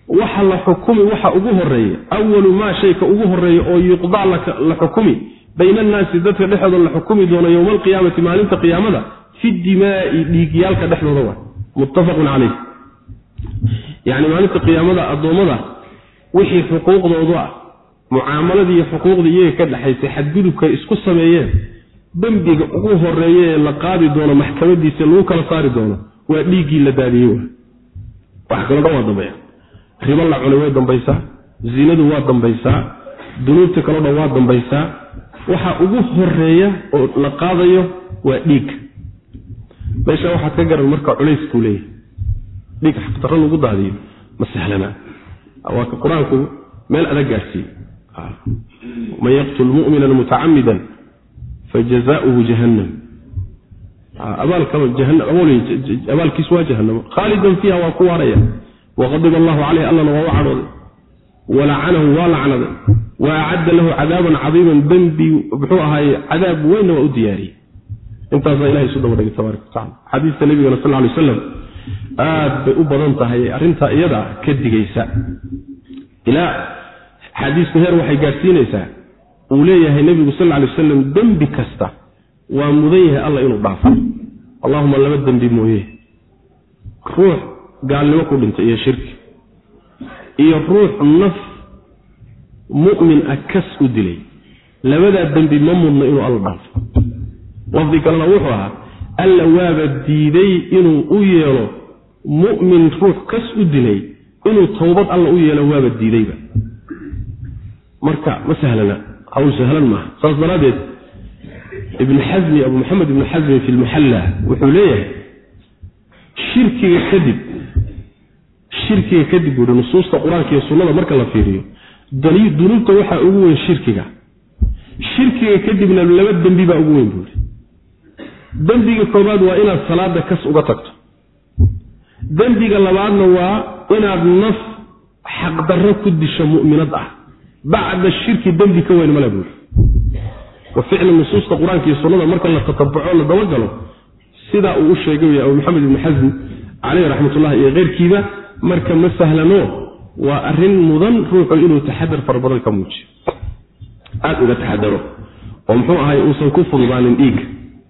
waxa la xukumi waxa ugu horreeya awalu maa shayka ugu horreeya oo yuqdaa la xukumi bayna annaasi dadka dhexdooda la xukumi doono yowma alqiyaamati maalinta qiyaamada fi dimaai dhiigyaalka dhexdooda waa muttafaqun caleyh yacni maalinta qiyaamada addoommada wixii xuquuqdoodu ah mucaamaladii iyo xuquuqdii iyaga ka dhexaysay xadgudubkay isku sameeyeen dembiga ugu horreeya ee la qaadi doono maxkamadiisa lagu kala saari doono waa dhiiggii la daadiyey wa wax kaloo dhan waa dambeeya. Ribo la cunay way dambaysaa zinadu waa dambaysaa dunuubta kaloo dhan waa dambaysaa. Waxa ugu horreeya oo la qaadayo waa dhiig meesha waxaad ka garan marka culayskuu leeyahay. Dhiig xaqdarro lagu daadiyo ma sahlana. Waa qur'aanku meel adag gaadhsiiye man yaqtul mu'mina mutacamidan fajazaؤuhu jahannam. Abaalkiisu waa jahanamo khaalidan fiiha waa ku waaraya. Waqadib allahu caleyh allana waa u cadhooday. Walacanahu waa lacnaday. Wa acadda lahu cadaaban cadiiman dembi muxuu ahaaye cadaab weynna waa u diyaariyey intaasaa ilahay isu daba dhigay tabaaraka watacala xadiiska nabigana sal lay aslam aad bay u badan tahay arrintaa iyada ka digaysa. Ilaa xadiisku heer waxay gaadhsiinaysaa uu leeyahay nebigu sal lay wasalam dembi kasta waa mudan yahay alla inuu dhaafo allahuma laba dembi mooye. Ruux gaalnimo ku dhintay iyo shirki. Iyo ruux naf mu'min ah kas u dilay. Labadaa dembi ma mudno inuu alla dhaafo lafdi kalena wuxuu ahaa alla waaba diiday inuu u yeelo mu'min ruux kas u dilay inuu towbad alla u yeelo waaba diidayba. Marka ma sahlana hawl sahlan maaha. Saas daraaddeed ibn xasmi abu maxamed ibn xasmi fi lmuxalla wuxuu leeyahay shirkiga kadib shirkiga kadib buuhi nusuusta qur'aanka iyo sunnada marka la fiiriyo dunuubta waxaa ugu weyn shirkiga. Shirkiga kadibna laba dembi baa ugu weyn buuhi dembiga koobaad waa inaad salaada kas uga tagto. Dembiga labaadna waa inaad naf xaqdarro ku disho mu'minad ah. Bacda shirki dembi ka weyn male buuri wa ficli nusuusta qur'aanka iyo sunnada marka la tatabuco la dabagalo sidaa uu u sheegay abu maxamed ibni xasm caleyh raxmatullahi iyo keyrkiiba marka ma sahlano waa arrin mudan ruuxu inuu taxadar fara badan ka muujiyo. Aada uga taxadaro. Oo muxuu ahay uusan ku fududaanin dhiigga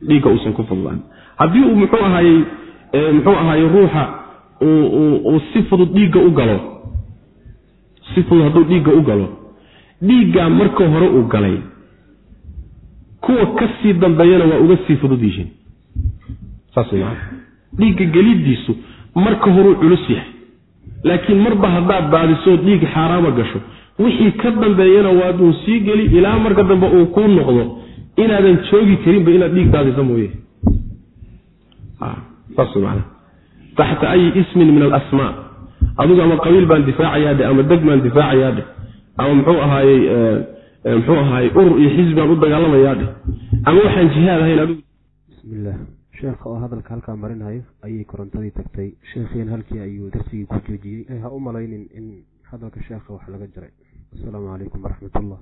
dhiigga uusan ku fududaanin haddii uu muxuu ahaayey muxuu ahaayey ruuxa uu si fudud dhiigga u galo si fudud hadduu dhiigga u galo dhiiggaa marka hore uu galay kuwa ka sii dambeeyana waa uga sii fudud yihiin. Saas maa dhiigga gelidiisu marka horuu culus yahay. Laakiin marba haddaad daadisoo dhiig xaaraama gasho wixii ka dambeeyana waaduu sii geli ilaa marka dambe uu kuu noqdo inaadan joogi karinba inaad dhiig daadisa mooye. Taxta ayi ismin min alasmaa. Adigu ama qabiil baan difaacayaa dhe ama deg baan difaacayaa dheh ama muxuu ahaayey muxuu ahaayey urur iyo xisbi baan u dagaalamayaa dheh ama waxaan jihaad ahayn adigu bismillaah sheekha oo hadalka halkaa marinayo ayay korontadii tagtay. Sheekhiin halkii ayuu darsigii ku joojiyey. Ha u malaynin in hadalka sheekha wax laga jaray. Asalaamu calaykum waraxmatullah